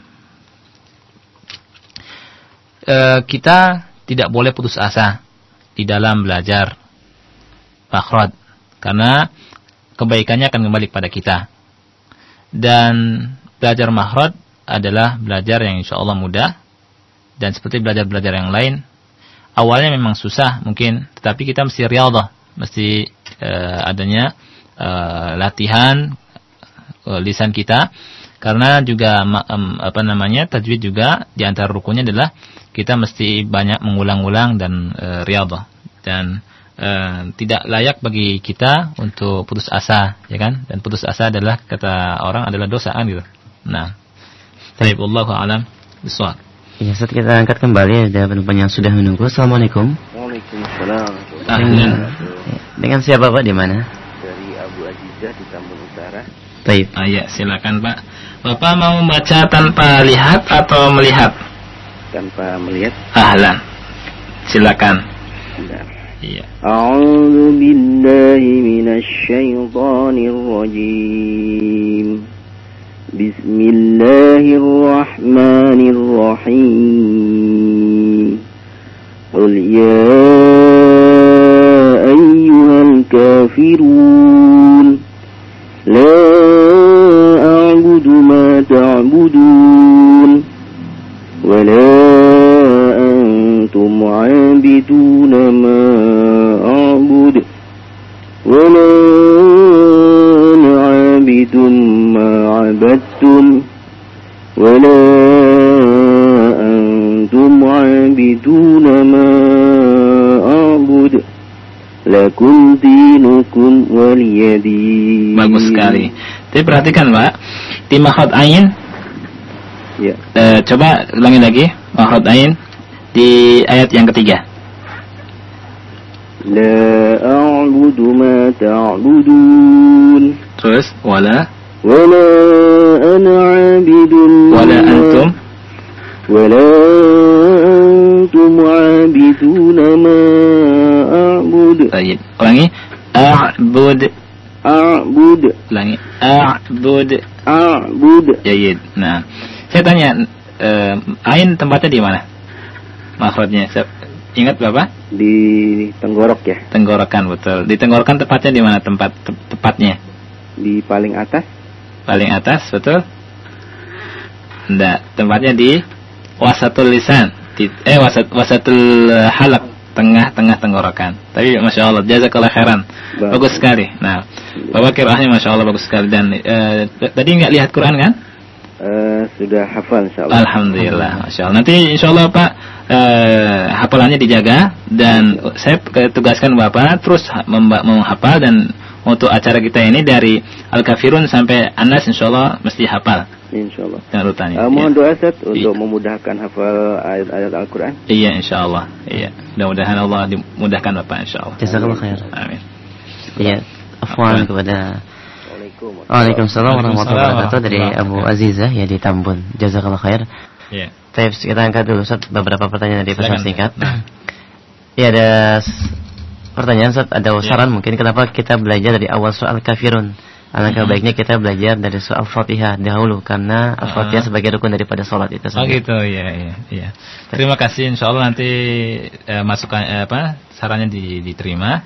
e, kita tidak boleh putus asa di dalam belajar makhraj karena kebaikannya akan kembali kepada kita. Dan belajar mahrod adalah belajar yang insya Allah mudah. Dan seperti belajar-belajar yang lain awalnya memang susah mungkin tetapi kita mesti riyadhah mesti uh, adanya uh, latihan uh, lisan kita. Karena juga apa namanya tajwid juga di antara rukunnya adalah kita mesti banyak mengulang-ulang dan uh, riyadhah. Dan uh, tidak layak bagi kita untuk putus asa ya kan dan putus asa adalah kata orang adalah dosa kan gitu nah Baik, Allah alam bisawab. Ya, saat kita angkat kembali ada penumpang yang sudah menunggu. Assalamualaikum. Waalaikumsalam. Dengan, dengan siapa Pak di mana? Dari Abu Azizah di Tambun Utara. Baik. Ah, ya, silakan Pak. Bapak mau membaca tanpa lihat atau melihat? Tanpa melihat. Ahlan. Silakan. Iya. A'udzu billahi minasy syaithanir rajim. بسم الله الرحمن الرحيم قل يا أيها الكافرون لا عابدون ما أعبد lakum dinukum waliyadin. Bagus sekali. Tapi perhatikan Pak, di mahot ain. Ya. E, coba ulangi lagi mahot ain di ayat yang ketiga. La a'budu ma ta'budun. Terus wala wala ana 'abidun wala antum wala antum 'abidun ma a'bud. Baik. Ulangi. A'bud. A'bud. Ulangi. A'bud. A'bud. Jayid. Nah, saya tanya uh, ain tempatnya di mana? Makhrajnya. Ingat Bapak? Di tenggorok ya. Tenggorokan betul. Di tenggorokan tepatnya di mana tempat te tepatnya? Di paling atas. Paling atas, betul? Enggak, tempatnya di wasatul lisan. Eh wasat wasatul halak, tengah-tengah tenggorokan. Tapi masya Allah, jazakallah khairan. Bagus sekali. Nah, Bapak kiraannya masya Allah bagus sekali dan eh, tadi nggak lihat Quran kan? Uh, sudah hafal insya Allah. Alhamdulillah, masya Allah. Nanti insya Allah Pak uh, hafalannya dijaga dan saya tugaskan Bapak terus menghafal dan untuk acara kita ini dari Al-Kafirun sampai Anas insya Allah mesti hafal. Insya Allah. Dan urutannya. Uh, mohon ya. doa set untuk iya. memudahkan hafal ayat-ayat Al-Quran. Iya insya Allah. Iya. Mudah-mudahan Allah dimudahkan Bapak insya Allah. Jazakallah khair. Amin. Iya. Afwan kepada Waalaikumsalam warahmatullahi wabarakatuh dari Abu Azizah ya di Tambun. Jazakallah khair. Iya. Yeah. kita angkat dulu Ustaz beberapa pertanyaan dari pesan singkat. Iya ada pertanyaan Ustaz, ada saran yeah. mungkin kenapa kita belajar dari awal soal kafirun? Alangkah mm -hmm. baiknya kita belajar dari soal Fatihah dahulu karena uh Fatihah sebagai rukun daripada sholat itu Oh gitu, iya iya iya. Terima kasih insyaallah nanti eh, masukan eh, apa sarannya diterima.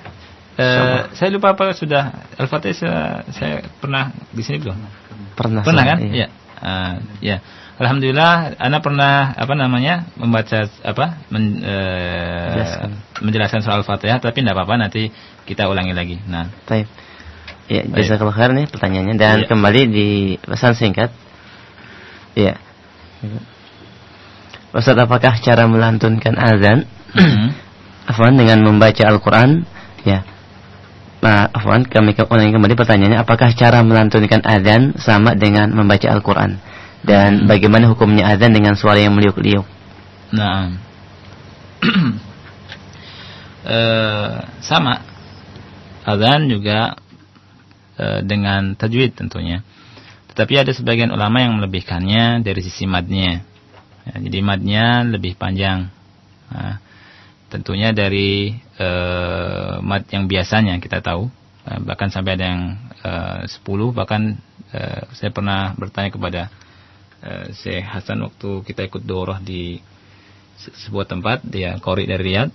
Uh, saya lupa apa sudah Al-Fatihah saya, saya pernah di sini belum? Pernah. Pernah kan? Iya. Uh, ya. Alhamdulillah Ana pernah apa namanya membaca apa men, uh, menjelaskan soal Fatihah tapi tidak apa-apa nanti kita ulangi lagi. Nah, baik. Ya, jazakallahu khair nih pertanyaannya dan ya. kembali di pesan singkat. Ya. Ustaz, apakah cara melantunkan azan mm -hmm. Afwan dengan membaca Al-Qur'an ya Nah, Afwan, kami ulangi kembali pertanyaannya, apakah cara melantunkan azan sama dengan membaca Al-Quran? Dan bagaimana hukumnya azan dengan suara yang meliuk-liuk? Nah, e, sama. Azan juga e, dengan tajwid tentunya. Tetapi ada sebagian ulama yang melebihkannya dari sisi madnya. Ya, jadi madnya lebih panjang. Nah, tentunya dari uh, mat yang biasanya kita tahu bahkan sampai ada yang uh, 10 bahkan uh, saya pernah bertanya kepada uh, Hasan waktu kita ikut doroh di sebuah tempat dia kori dari Riyadh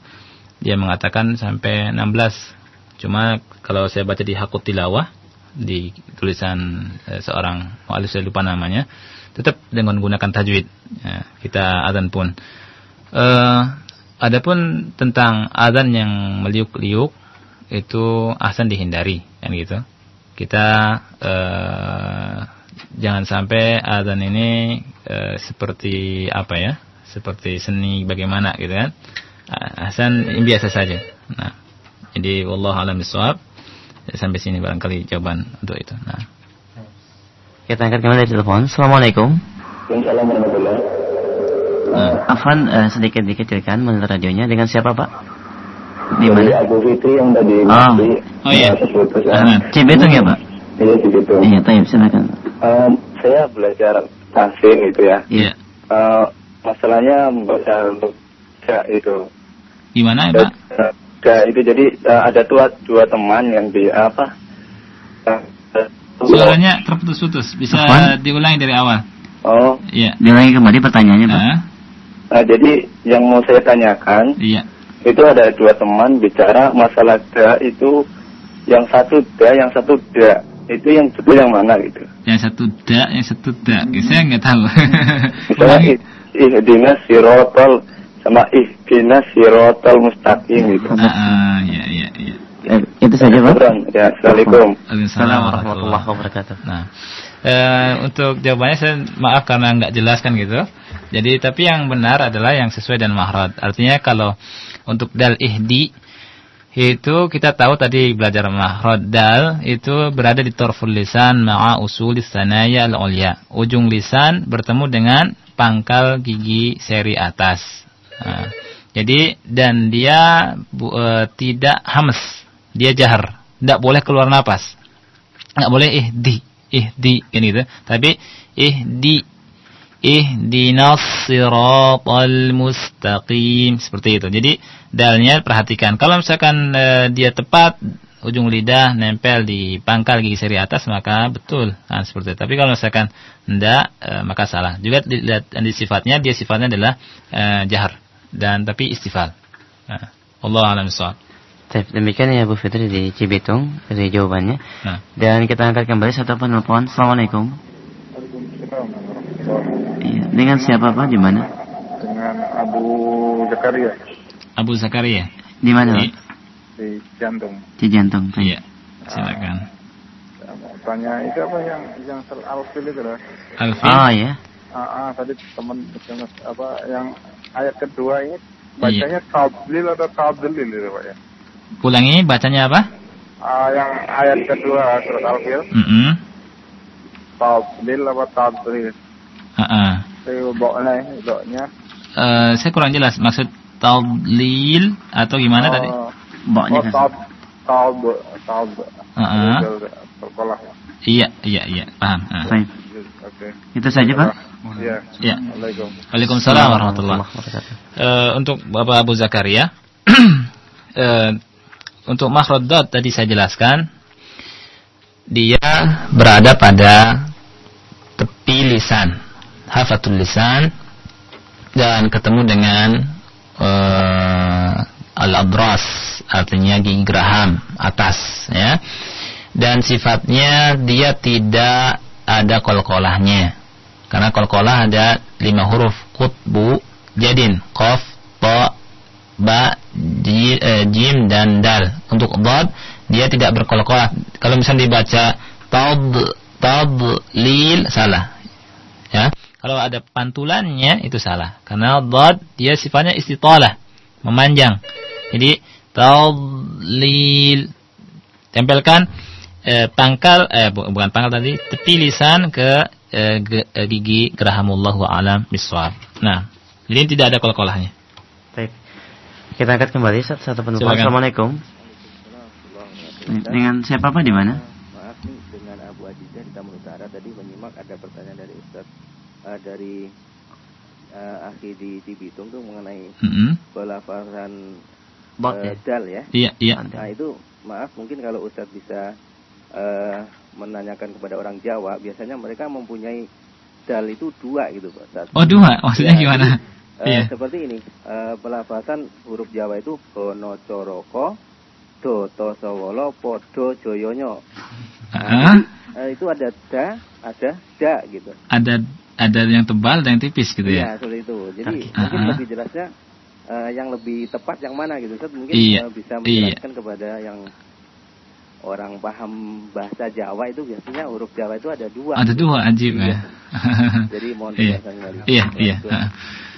dia mengatakan sampai 16 cuma kalau saya baca di Hakut Tilawah di tulisan uh, seorang mualif saya lupa namanya tetap dengan menggunakan tajwid. Ya, kita adzan pun. Uh, adapun tentang adzan yang meliuk-liuk itu ahsan dihindari kan gitu. Kita uh, jangan sampai adzan ini uh, seperti apa ya seperti seni bagaimana gitu kan. Ahsan biasa saja. Nah jadi wallahu alam bisawab sampai sini barangkali jawaban untuk itu. Nah. Kita angkat kembali dari telepon. Assalamualaikum. Waalaikumsalam warahmatullahi Uh, Afan uh, sedikit dikecilkan menurut radionya. Dengan siapa Pak? Di mana? Abu Fitri yang tadi Oh, oh iya. Uh, Cibitung ya Pak? Iya Cibitung. Iya, taib silakan. Um, saya belajar tahsin itu ya. Iya. Uh, masalahnya membaca baca itu. Gimana ya Pak? Ya, itu jadi uh, ada dua dua teman yang di apa? Uh, Suaranya terputus-putus. Bisa Afwan? diulangi dari awal. Oh, Iya. Diulangi kembali pertanyaannya Pak. Nah, uh, jadi yang mau saya tanyakan iya. itu ada dua teman bicara masalah da itu yang satu da, yang satu da. Itu yang betul yang mana gitu. Yang satu da, yang satu da. Saya nggak tahu. Misalnya ihdinas sirotol sama ihdinas sirotol mustaqim gitu. Ah, iya, iya. Eh, itu saja Pak. Ya, Assalamualaikum. Assalamualaikum warahmatullahi wabarakatuh. Nah, eh, untuk jawabannya saya maaf karena nggak jelaskan gitu. Jadi tapi yang benar adalah yang sesuai dan mahrad. Artinya kalau untuk dal ihdi itu kita tahu tadi belajar mahrad. Dal itu berada di torful lisan ma'a usul sanaya al-ulya. Ujung lisan bertemu dengan pangkal gigi seri atas. Nah, jadi dan dia bu, eh, tidak hams, dia jahar, tidak boleh keluar napas. Nggak boleh ihdi ihdi kan gitu tapi ihdi ihdinas siratal mustaqim. Seperti itu. Jadi dalnya perhatikan. Kalau misalkan eh, dia tepat ujung lidah nempel di pangkal gigi seri atas maka betul. Nah, seperti itu. Tapi kalau misalkan enggak eh, maka salah. Juga dilihat di sifatnya dia sifatnya adalah eh, jahar. Dan tapi istifal nah, Allah alam. Baik, demikian ya Bu Fitri di Cibitung. Dari jawabannya. nah. Dan kita angkat kembali satu penelpon. Assalamualaikum. Iya, dengan siapa Pak? Di mana? dengan Abu Zakaria Abu Zakaria Di mana Di- Pak? di jantung. Di jantung. Baik. iya silakan mau tanya itu apa yang yang alfil itu lah. Alfi Oh ya. Ah, ah, tadi teman apa yang ayat kedua ini bacanya tabdil atau tabdilil itu pak ya. ulangi bacanya apa Ah, yang ayat kedua surat alfil Mm-mm. tabdil apa tabdil. Saya bawa nih doknya. Eh, saya kurang jelas maksud tadlil atau gimana tadi Oh, Boknya oh kan. tab tab tab. Ha-ha. Sekolah. iya iya iya paham Ha. Baik. Oke. Itu saja Pak. Iya. Iya. Assalamualaikum. Waalaikumsalam warahmatullahi wabarakatuh. Eh, untuk Bapak Abu Zakaria eh, untuk makhraj tadi saya jelaskan dia berada pada tepi lisan hafatul lisan dan ketemu dengan eh, al-adras artinya gigi geraham atas ya. Dan sifatnya dia tidak ada kolkolahnya. Karena kolkolah ada lima huruf kutbu jadin qaf ta ba ji- eh, jim dan dal. Untuk dad dia tidak berkolkolah. Kalau misalnya dibaca tad tad lil salah ya kalau ada pantulannya itu salah karena dad dia sifatnya istitalah memanjang jadi tadlil tempelkan eh, pangkal eh bu- bukan pangkal tadi tepi lisan ke eh, eh, gigi gerahamullahu alam biswab nah jadi tidak ada kol-kolahnya Baik. Kita angkat kembali satu. Silakan. Assalamualaikum. Dengan siapa Pak di mana? Maaf nih dengan Abu Aziza di Taman Utara tadi menyimak ada pertanyaan dari Ustaz eh, dari eh, akhi di Cibitung tuh mengenai Bot eh, ya. dal ya. iya iya Nah itu maaf mungkin kalau Ustadz bisa eh, menanyakan kepada orang Jawa biasanya mereka mempunyai dal itu dua gitu Pak Ustadz. oh dua maksudnya Ya, gimana eh, Iya. Seperti ini eh, pelafasan huruf Jawa itu hono coroko Doto Sawolo Podo Joyonyo. Ah, Eh, itu ada da, ada da gitu. ada ada yang tebal dan yang tipis gitu Iya, ya. seperti itu. Jadi Oke. mungkin Ah. lebih jelasnya eh, yang lebih tepat yang mana gitu. Ustaz mungkin Iya. eh, bisa Iya. menjelaskan kepada yang orang paham bahasa Jawa itu biasanya huruf Jawa itu ada dua. Ada dua ajib Iya. ya. Jadi mohon Iya. Iya, iya.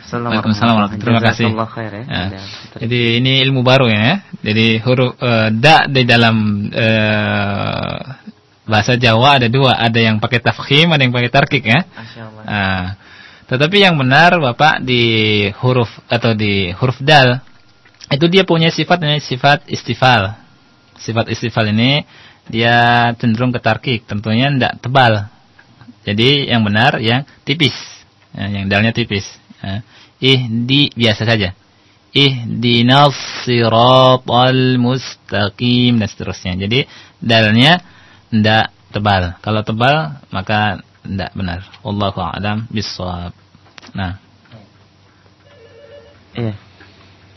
Assalamualaikum Waalaikumsalam warahmatullahi Terima kasih. Khair ya. Ya. Jadi ini ilmu baru ya. Jadi huruf eh, da di dalam eh, bahasa Jawa ada dua, ada yang pakai tafkhim, ada yang pakai tarkik ya. Masya Allah. Ah, tetapi yang benar Bapak di huruf atau di huruf dal itu dia punya sifat namanya sifat istifal. Sifat istifal ini dia cenderung ke tarkik, tentunya tidak tebal. Jadi yang benar yang tipis, Ya, yang dalnya tipis. Ya. Ihdi biasa saja. Ihdinas siratal mustaqim dan seterusnya. Jadi dalnya tidak tebal. Kalau tebal maka tidak benar. Wallahu a'lam bissawab. Nah, Iya.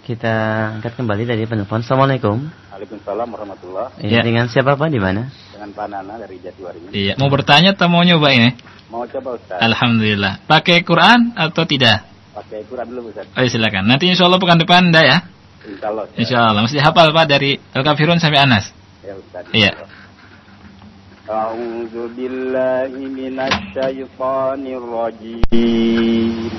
Kita angkat kembali dari penelpon. Assalamualaikum. Waalaikumsalam warahmatullah. Iya, Ya. dengan siapa Pak di mana? Dengan Pak Nana dari Jatiwaringin. iya, mau bertanya atau mau nyoba ini? Mau coba Ustaz? Alhamdulillah. Pakai Quran atau tidak? Pakai Quran dulu Ustaz. Oh, silakan. Nanti insya Allah pekan depan enggak ya? Insya Allah. Ustaz. Insya Allah. Mesti hafal Pak dari Al-Kafirun sampai Anas. Ya Ustaz. Iya. أعوذ بالله من الشيطان الرجيم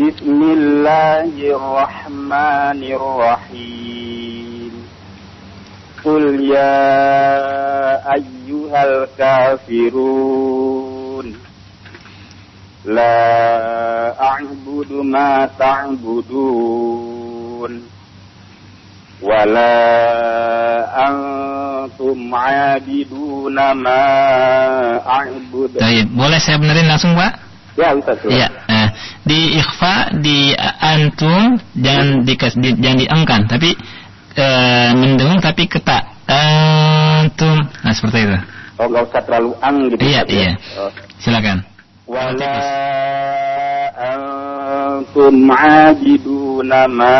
بسم الله الرحمن الرحيم قل يا أيها الكافرون لا أعبد ما تعبدون ولا أنتم عابدون ما أعبد Baik, boleh saya benerin langsung Pak? Ya Ustaz Iya. Nah, di ikhfa di antum jangan di, di jangan diangkan tapi eh, mendengung tapi ketak antum. Nah, seperti itu. Oh nggak usah terlalu ang gitu Iya, Ustaz, ya? iya. Oh. Silakan. ولا أنتم ta'buduna ma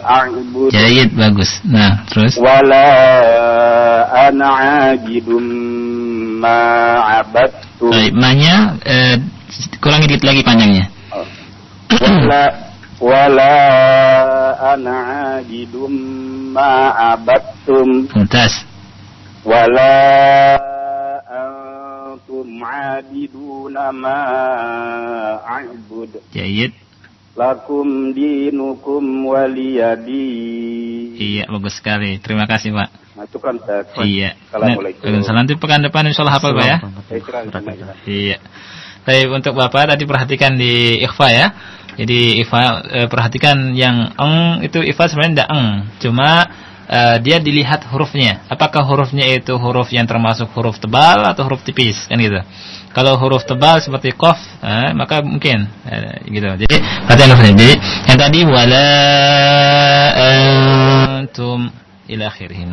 a'budu. Jayid bagus. Nah, terus. Wala ana 'abidum ma 'abadtu. Baik, manya eh, kurangi dikit lagi panjangnya. Wala wala ana 'abidum ma 'abattum. Tuntas. Wala antum abiduna ma a'bud. Jayid. Lakum dinukum waliyadi. Iya, bagus sekali. Terima kasih, Pak. Nah, itu kan Ustaz. Iya. Assalamualaikum. Nah, Waalaikumsalam. Nanti pekan depan insya Allah hafal, Pak ya. Ya. Iya. Tapi untuk Bapak tadi perhatikan di ikhfa ya. Jadi ikhfa eh, perhatikan yang eng itu ikhfa sebenarnya tidak eng, cuma eh, dia dilihat hurufnya. Apakah hurufnya itu huruf yang termasuk huruf tebal atau huruf tipis kan gitu. Kalau huruf tebal seperti qaf, eh, maka mungkin eh, gitu. Jadi perhatikan hurufnya. Jadi yang tadi wala antum ila akhirih.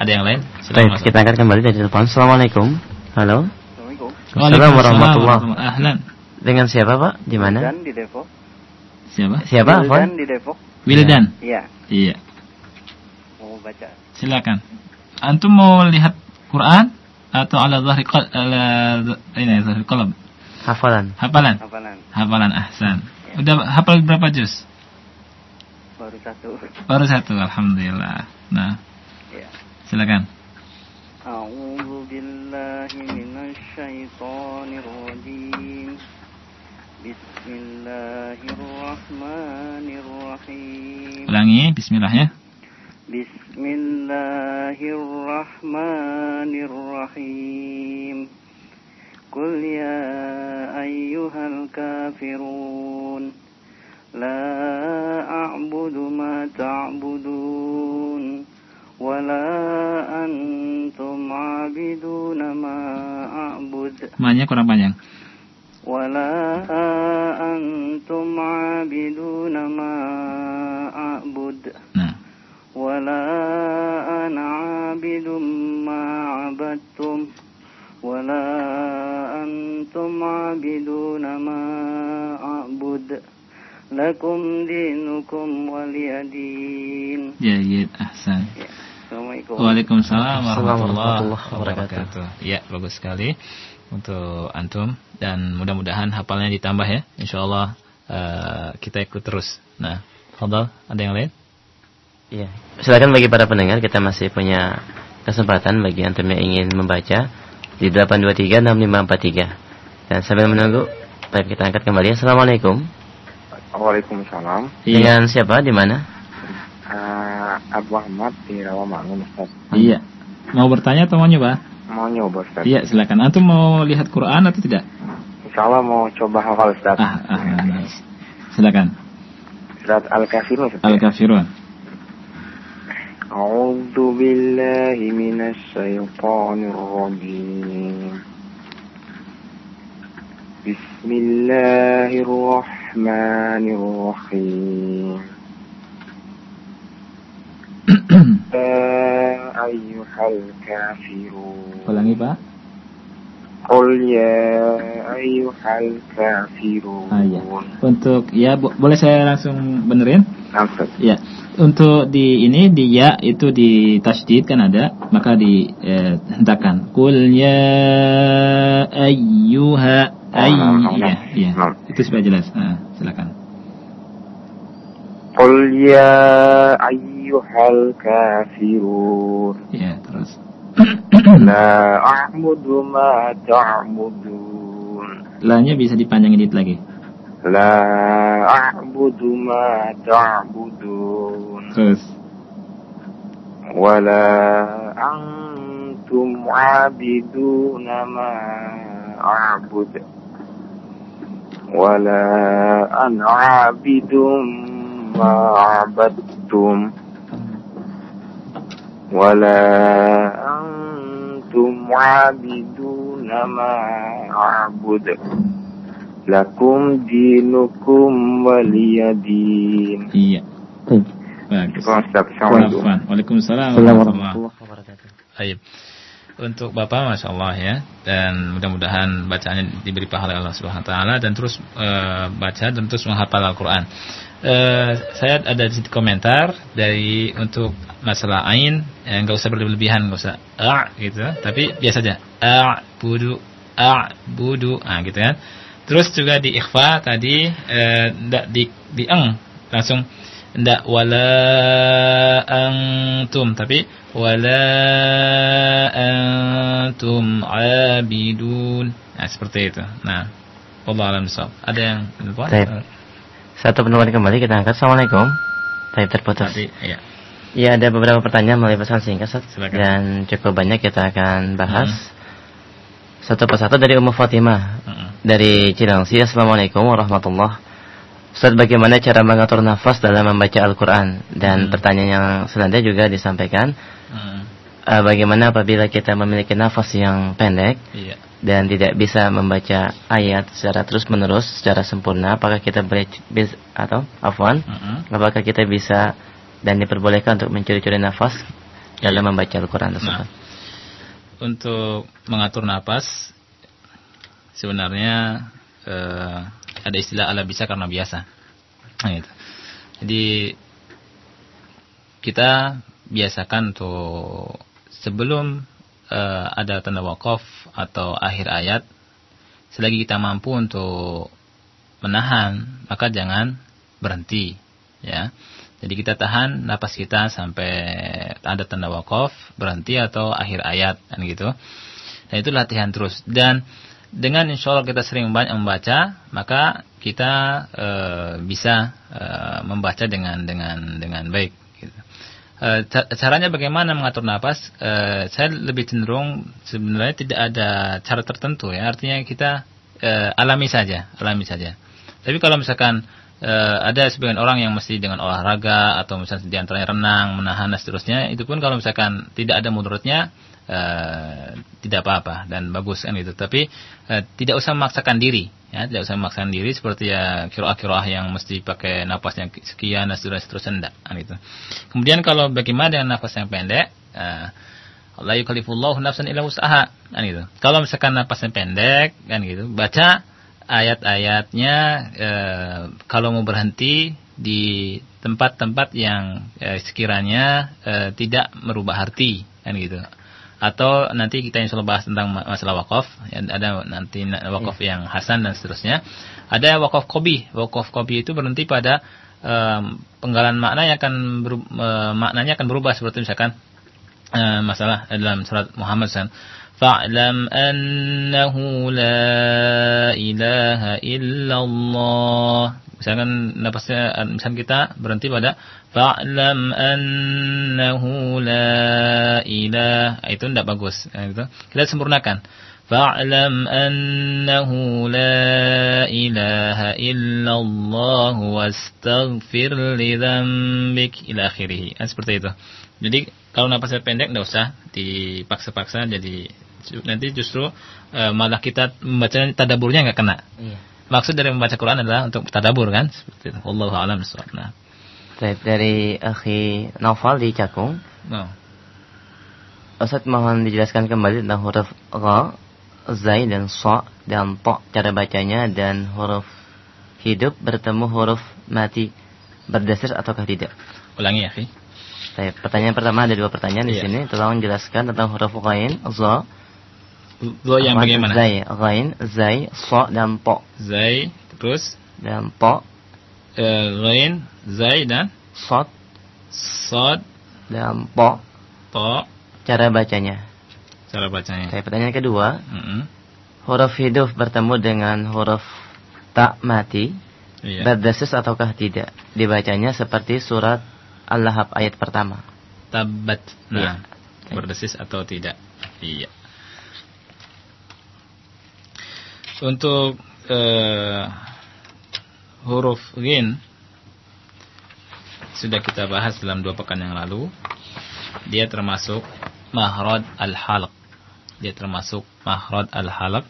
Ada yang lain? Silakan, Baik, kita angkat kembali dari telepon. Assalamualaikum. Halo. Assalamualaikum. Assalamualaikum warahmatullahi Ahlan. Dengan siapa Pak? Di mana? Wildan di Depok. Siapa? Siapa? Wildan di Depok. Wildan. Iya, Iya. mau baca. Silakan. Antum mau lihat Quran atau ala zahri qal ala ini ya zahri qalb? Hafalan. Hafalan. Hafalan. Ahsan. Ya. Udah hafal berapa juz? Baru satu. Baru satu, alhamdulillah. Nah. Ya. Silakan. A'udzu billahi minasy syaithanir rajim. Bismillahirrahmanirrahim. Ulangi bismillah ya. بسم الله الرحمن الرحيم قل يا أيها الكافرون لا أعبد ما تعبدون ولا أنتم عابدون ما أعبد Manya kurang panjang. ولا أنتم عابدون ما أعبد Nah, ولا أنا عابد ما عبدتم ولا أنتم عابدون ما أعبد Lakum dinukum waliyadin. Jayid, ahsan. Ya. Assalamualaikum. Waalaikumsalam warahmatullahi wabarakatuh. Ya, bagus sekali untuk antum dan mudah-mudahan hafalnya ditambah ya. Insyaallah uh, kita ikut terus. Nah, Fadal, ada yang lain? Iya. Silakan bagi para pendengar kita masih punya kesempatan bagi antum yang ingin membaca di 8236543. Dan sambil menunggu, baik kita angkat kembali. Assalamualaikum. Waalaikumsalam. Iya. Dengan siapa? Di mana? Uh, Abu Ahmad di Rawamangun, Ustaz. Iya. Mau bertanya atau mau nyoba? Mau nyoba, Ustaz. Iya, silakan. Antum mau lihat Quran atau tidak? Insya Allah mau coba hafal, Ustaz. Ah, ah, ah. Silakan. Surat Al-Kafirun, Ustaz. Al-Kafirun. أعوذ بالله من الشيطان الرجيم بسم الله الرحمن الرحيم يا أيها الكافرون ulangi Pak Qul ya ayyuhal kafirun. Ah, ya. Untuk ya boleh saya langsung benerin? Langsung. Ya. Untuk di ini di ya itu di tasdid kan ada, maka di eh, hentakan. Qul ya ayyuha ay oh, ya, ya. Itu supaya jelas. Nah, silakan. Qul ya ayyuhal kafirun. Ya, terus. La a'budu ma ta'budun. La-nya bisa dipanjangin dikit lagi. La a'budu ma ta'budun. Terus. Wala antum abiduna ma a'bud. Wala an abidum ma abadtum. Wala antum abiduna ma a'bud. Lakum dinukum waliyadin. Iya. Hmm. Bagus. Assalamualaikum. Waalaikumsalam. Warahmatullahi wabarakatuh. Baik. Untuk Bapak Masya Allah ya. Dan mudah-mudahan bacaannya diberi pahala Allah Subhanahu Wa Taala Dan terus uh, baca dan terus menghafal Al-Quran. Uh, Saya ada di komentar Dari untuk masalah ain. Eh, nggak usah berlebihan nggak usah a gitu. Tapi biasa aja a budu a budu ah gitu kan. Terus juga di ikhfa tadi ndak di di eng langsung ndak wala antum. Tapi wala antum abidun. Nah seperti itu. Nah Allah alam ada yang telepon satu pendengar kembali kita angkat. Assalamualaikum. Tadi terputus. Tadi, ya. Ya ada beberapa pertanyaan melalui pesan singkat dan cukup banyak kita akan bahas. Hmm. satu persatu dari Ummu Fatimah hmm. dari Cilangsi. Assalamualaikum warahmatullahi Ustaz bagaimana cara mengatur nafas dalam membaca Al-Quran dan hmm. pertanyaan yang selanjutnya juga disampaikan hmm. uh, bagaimana apabila kita memiliki nafas yang pendek iya. dan tidak bisa membaca ayat secara terus menerus secara sempurna apakah kita boleh atau afwan hmm. apakah kita bisa dan diperbolehkan untuk mencuri-curi nafas dalam membaca Al-Quran tersebut. Nah, untuk mengatur nafas sebenarnya eh, ada istilah ala bisa karena biasa. Nah, gitu. Jadi kita biasakan untuk sebelum eh, ada tanda wakaf atau akhir ayat, selagi kita mampu untuk menahan, maka jangan berhenti, ya. Jadi kita tahan napas kita sampai ada tanda wakaf, berhenti atau akhir ayat kan gitu. Dan itu latihan terus dan dengan insya Allah kita sering banyak membaca, maka kita e, bisa e, membaca dengan dengan dengan baik. E, caranya bagaimana mengatur napas? E, saya lebih cenderung sebenarnya tidak ada cara tertentu ya. Artinya kita e, alami saja, alami saja. Tapi kalau misalkan uh, ada sebagian orang yang mesti dengan olahraga atau misalnya di antaranya renang, menahan dan seterusnya, itu pun kalau misalkan tidak ada mudaratnya uh, tidak apa-apa dan bagus kan itu. Tapi uh, tidak usah memaksakan diri, ya, tidak usah memaksakan diri seperti ya kiroah-kiroah yang mesti pakai nafas yang sekian dan seterusnya, seterusnya kan itu. Kemudian kalau bagaimana dengan nafas yang pendek, uh, la yukallifullahu nafsan illa usaha kan gitu. Kalau misalkan nafasnya pendek kan gitu, baca ayat-ayatnya eh, kalau mau berhenti di tempat-tempat yang eh, sekiranya eh, tidak merubah arti kan gitu atau nanti kita insya Allah bahas tentang masalah wakaf. Ya, ada nanti wakaf ya. yang hasan dan seterusnya. Ada wakaf kobi. Wakaf kobi itu berhenti pada um, penggalan makna yang akan ber, uh, maknanya akan berubah. Seperti misalkan uh, masalah dalam surat Muhammad san fa'lam annahu la ilaha illallah. Misalkan napasnya misalkan kita berhenti pada fa'lam annahu la ilah itu tidak bagus. Itu kita sempurnakan. Fa'lam annahu la ilaha illallah li dzambik. Ila akhirih. Kan seperti itu. Jadi kalau napasnya pendek tidak usah dipaksa-paksa jadi nanti justru uh, malah kita membaca tadaburnya nggak kena iya maksud dari membaca Quran adalah untuk tadabur kan seperti itu. Allahu a'lam Nah. dari akhi Naufal di Cakung. No. Ustaz mohon dijelaskan kembali tentang huruf ra, zai dan so dan to cara bacanya dan huruf hidup bertemu huruf mati berdasar ataukah tidak? Ulangi ya, Baik, pertanyaan pertama ada dua pertanyaan di iya. sini. Tolong jelaskan tentang huruf ghain, za, Zo yang bagaimana? Zai, ghain, zai, so dan po. Zai, terus dan po. Uh, ghain, zai dan sod. Sod dan po. Po. Cara bacanya. Cara bacanya. Saya pertanyaan kedua. Mm -hmm. Huruf hidup bertemu dengan huruf tak mati. Iya. Berdesis ataukah tidak? Dibacanya seperti surat Al-Lahab ayat pertama. Tabat. Nah, iya. berdesis atau tidak? Iya. untuk uh, huruf gin sudah kita bahas dalam dua pekan yang lalu. Dia termasuk mahrad al-halq. Dia termasuk mahrad al-halq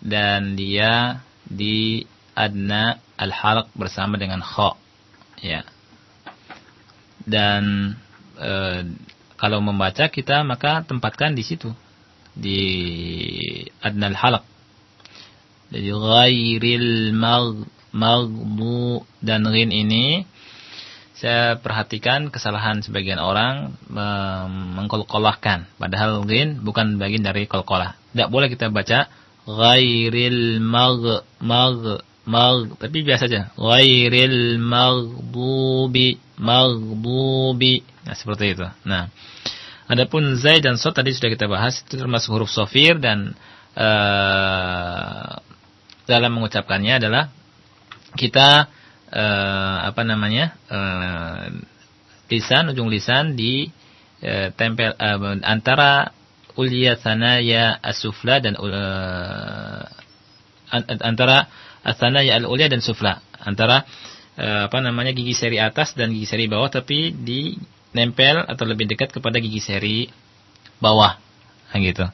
dan dia di adna al-halq bersama dengan kha. Ya. Dan e, kalau membaca kita maka tempatkan di situ. Di adna al-halq jadi ghairil mag magdu dan rin ini saya perhatikan kesalahan sebagian orang mengkolkolahkan. Padahal rin bukan bagian dari kolkolah. Tidak boleh kita baca ghairil mag mag mag tapi biasa saja ghairil maghdubi maghdubi. Nah seperti itu. Nah adapun zai dan so tadi sudah kita bahas itu termasuk huruf sofir dan uh, dalam mengucapkannya adalah kita uh, apa namanya uh, lisan ujung lisan di uh, tempel uh, antara ulia sanaya asufla dan uh, antara asanaya al ulia dan sufla antara uh, apa namanya gigi seri atas dan gigi seri bawah tapi di nempel atau lebih dekat kepada gigi seri bawah nah, gitu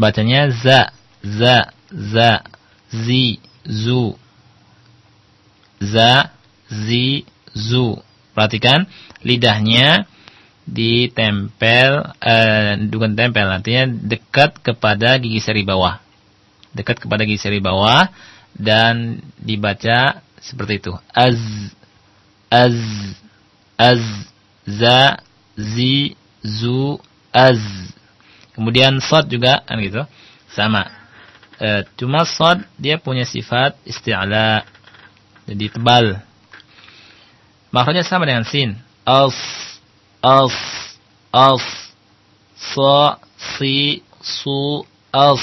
bacanya za za za zi, zu. Za, zi, zu. Perhatikan lidahnya ditempel, eh, bukan tempel, artinya dekat kepada gigi seri bawah. Dekat kepada gigi seri bawah dan dibaca seperti itu. Az, az, az, za, zi, zu, az. Kemudian sod juga kan gitu. Sama. Uh, cuma sod dia punya sifat isti'la. Jadi tebal. Maknanya sama dengan sin. As, as, as. Sa, si, su, as.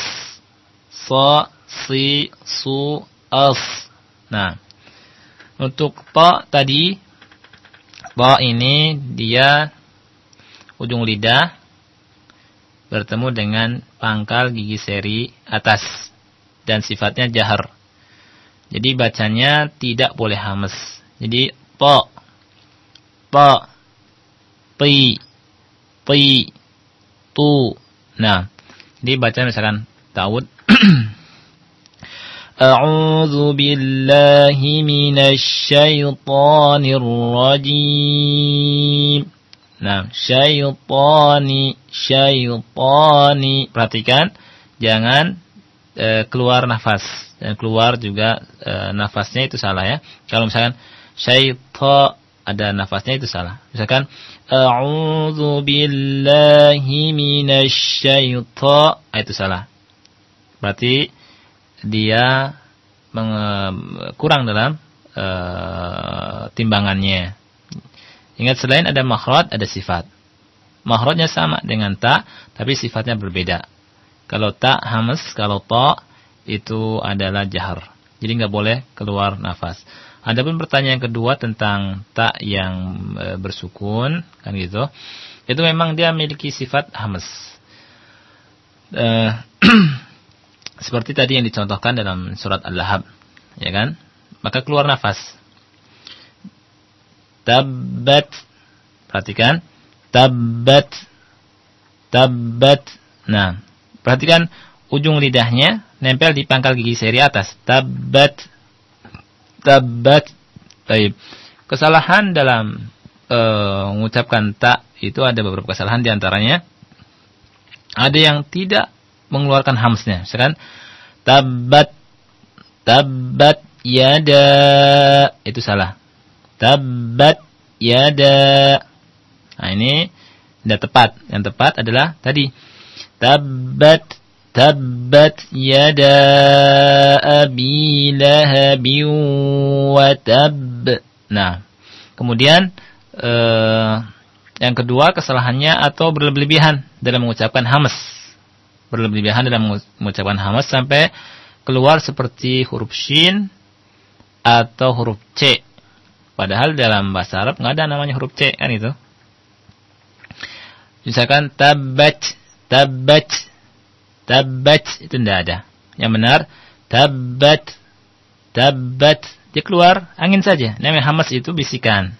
Sa, si, su, as. Nah. Untuk ta tadi. Ta ini dia ujung lidah bertemu dengan pangkal gigi seri atas dan sifatnya jahar. Jadi bacanya tidak boleh hamas. Jadi po, po, pi, pi, tu. Nah, jadi baca misalkan Daud. A'udzu billahi minasy syaithanir rajim. Nah, syaitani, syaitani. Perhatikan, jangan e, keluar nafas dan keluar juga e, nafasnya itu salah ya. Kalau misalkan syaita ada nafasnya itu salah. Misalkan a'udzu billahi minasyaita itu salah. Berarti dia kurang dalam e, timbangannya. Ingat selain ada makhraj ada sifat. Makhrajnya sama dengan ta tapi sifatnya berbeda. Kalau ta hamas, kalau ta itu adalah jahar. Jadi nggak boleh keluar nafas. Adapun pertanyaan kedua tentang ta yang e, bersukun kan gitu. Itu memang dia memiliki sifat hamas. E, seperti tadi yang dicontohkan dalam surat Al-Lahab, ya kan? Maka keluar nafas. Tabbat. Perhatikan. Tabbat. Tabbat. Nah, Perhatikan ujung lidahnya nempel di pangkal gigi seri atas. Tabat. Tabat. Baik. Kesalahan dalam uh, mengucapkan tak itu ada beberapa kesalahan di antaranya. Ada yang tidak mengeluarkan hamsnya. Misalkan tabat tabat yada itu salah. Tabat yada. Nah, ini tidak tepat. Yang tepat adalah tadi tabat tabat yada abi lahabi watab. Nah, kemudian eh, yang kedua kesalahannya atau berlebihan dalam mengucapkan hamas Berlebihan dalam mengucapkan hamas sampai keluar seperti huruf shin atau huruf c. Padahal dalam bahasa Arab nggak ada namanya huruf c kan itu. Misalkan tabat Tabat. Tabat itu tidak ada. Yang benar tabat. Tabat. Dia keluar angin saja. Namanya hamas itu bisikan.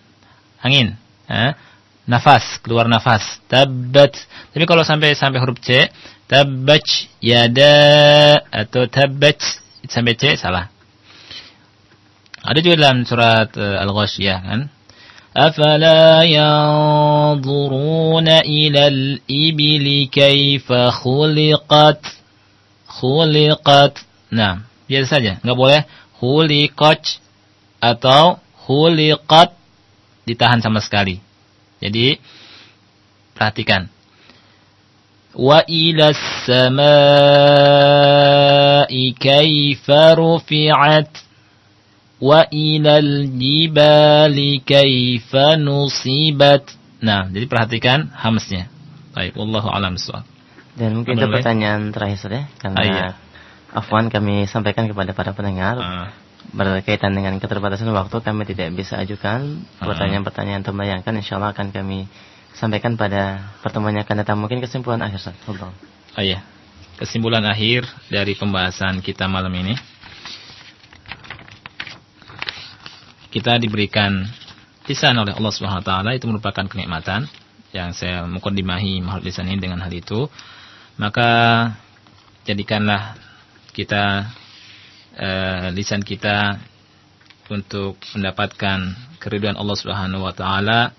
Angin. Ha? Nafas, keluar nafas. Tabat. Tapi kalau sampai sampai huruf C, tabat yada atau tabat sampai C salah. Ada juga dalam surat uh, Al-Ghasyiyah kan. أفلا ينظرون إلى الإبل كيف خلقت خلقت nah biasa saja nggak boleh khuliqat atau khuliqat ditahan sama sekali jadi perhatikan wa ila samai kaifa rufi'at wa ilal jibali kaifa nusibat. Nah, jadi perhatikan hamsnya. Baik, wallahu alam soal. Dan mungkin itu pertanyaan terakhir saja karena ah, iya. afwan kami sampaikan kepada para pendengar uh. Berkaitan dengan keterbatasan waktu kami tidak bisa ajukan ah. pertanyaan-pertanyaan terbayangkan insyaallah akan kami sampaikan pada pertemuan yang akan datang mungkin kesimpulan akhir Ustaz. Oh iya. Kesimpulan akhir dari pembahasan kita malam ini kita diberikan lisan oleh Allah Subhanahu wa taala itu merupakan kenikmatan yang saya mukaddimahi mahal lisan ini dengan hal itu maka jadikanlah kita uh, lisan kita untuk mendapatkan keriduan Allah Subhanahu wa taala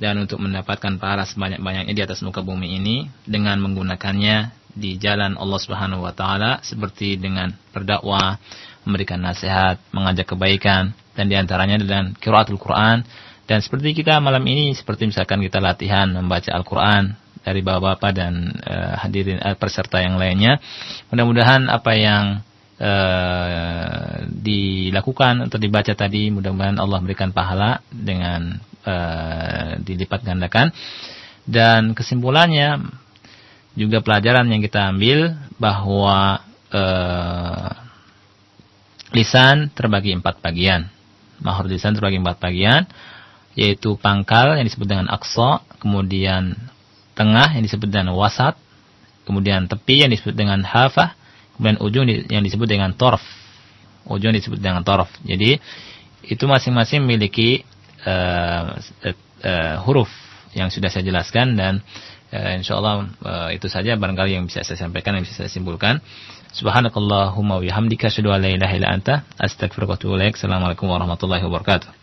dan untuk mendapatkan pahala sebanyak-banyaknya di atas muka bumi ini dengan menggunakannya di jalan Allah Subhanahu wa taala seperti dengan berdakwah, memberikan nasihat, mengajak kebaikan dan di antaranya dengan kiraatul Quran. Dan seperti kita malam ini seperti misalkan kita latihan membaca Al-Quran dari bapak-bapak dan uh, hadirin uh, peserta yang lainnya mudah-mudahan apa yang uh, dilakukan atau dibaca tadi mudah-mudahan Allah berikan pahala dengan uh, dilipat gandakan. Dan kesimpulannya juga pelajaran yang kita ambil bahwa uh, lisan terbagi empat bagian. Mahur lisan terbagi empat bagian yaitu pangkal yang disebut dengan aksa, kemudian tengah yang disebut dengan wasat, kemudian tepi yang disebut dengan hafah, kemudian ujung yang disebut dengan torf. Ujung disebut dengan torf. Jadi itu masing-masing memiliki uh, uh, uh, huruf yang sudah saya jelaskan dan uh, insyaallah uh, itu saja barangkali yang bisa saya sampaikan yang bisa saya simpulkan. Subhanakallahumma wa bihamdika asyhadu an la ilaha illa wa atubu. Assalamualaikum warahmatullahi wabarakatuh.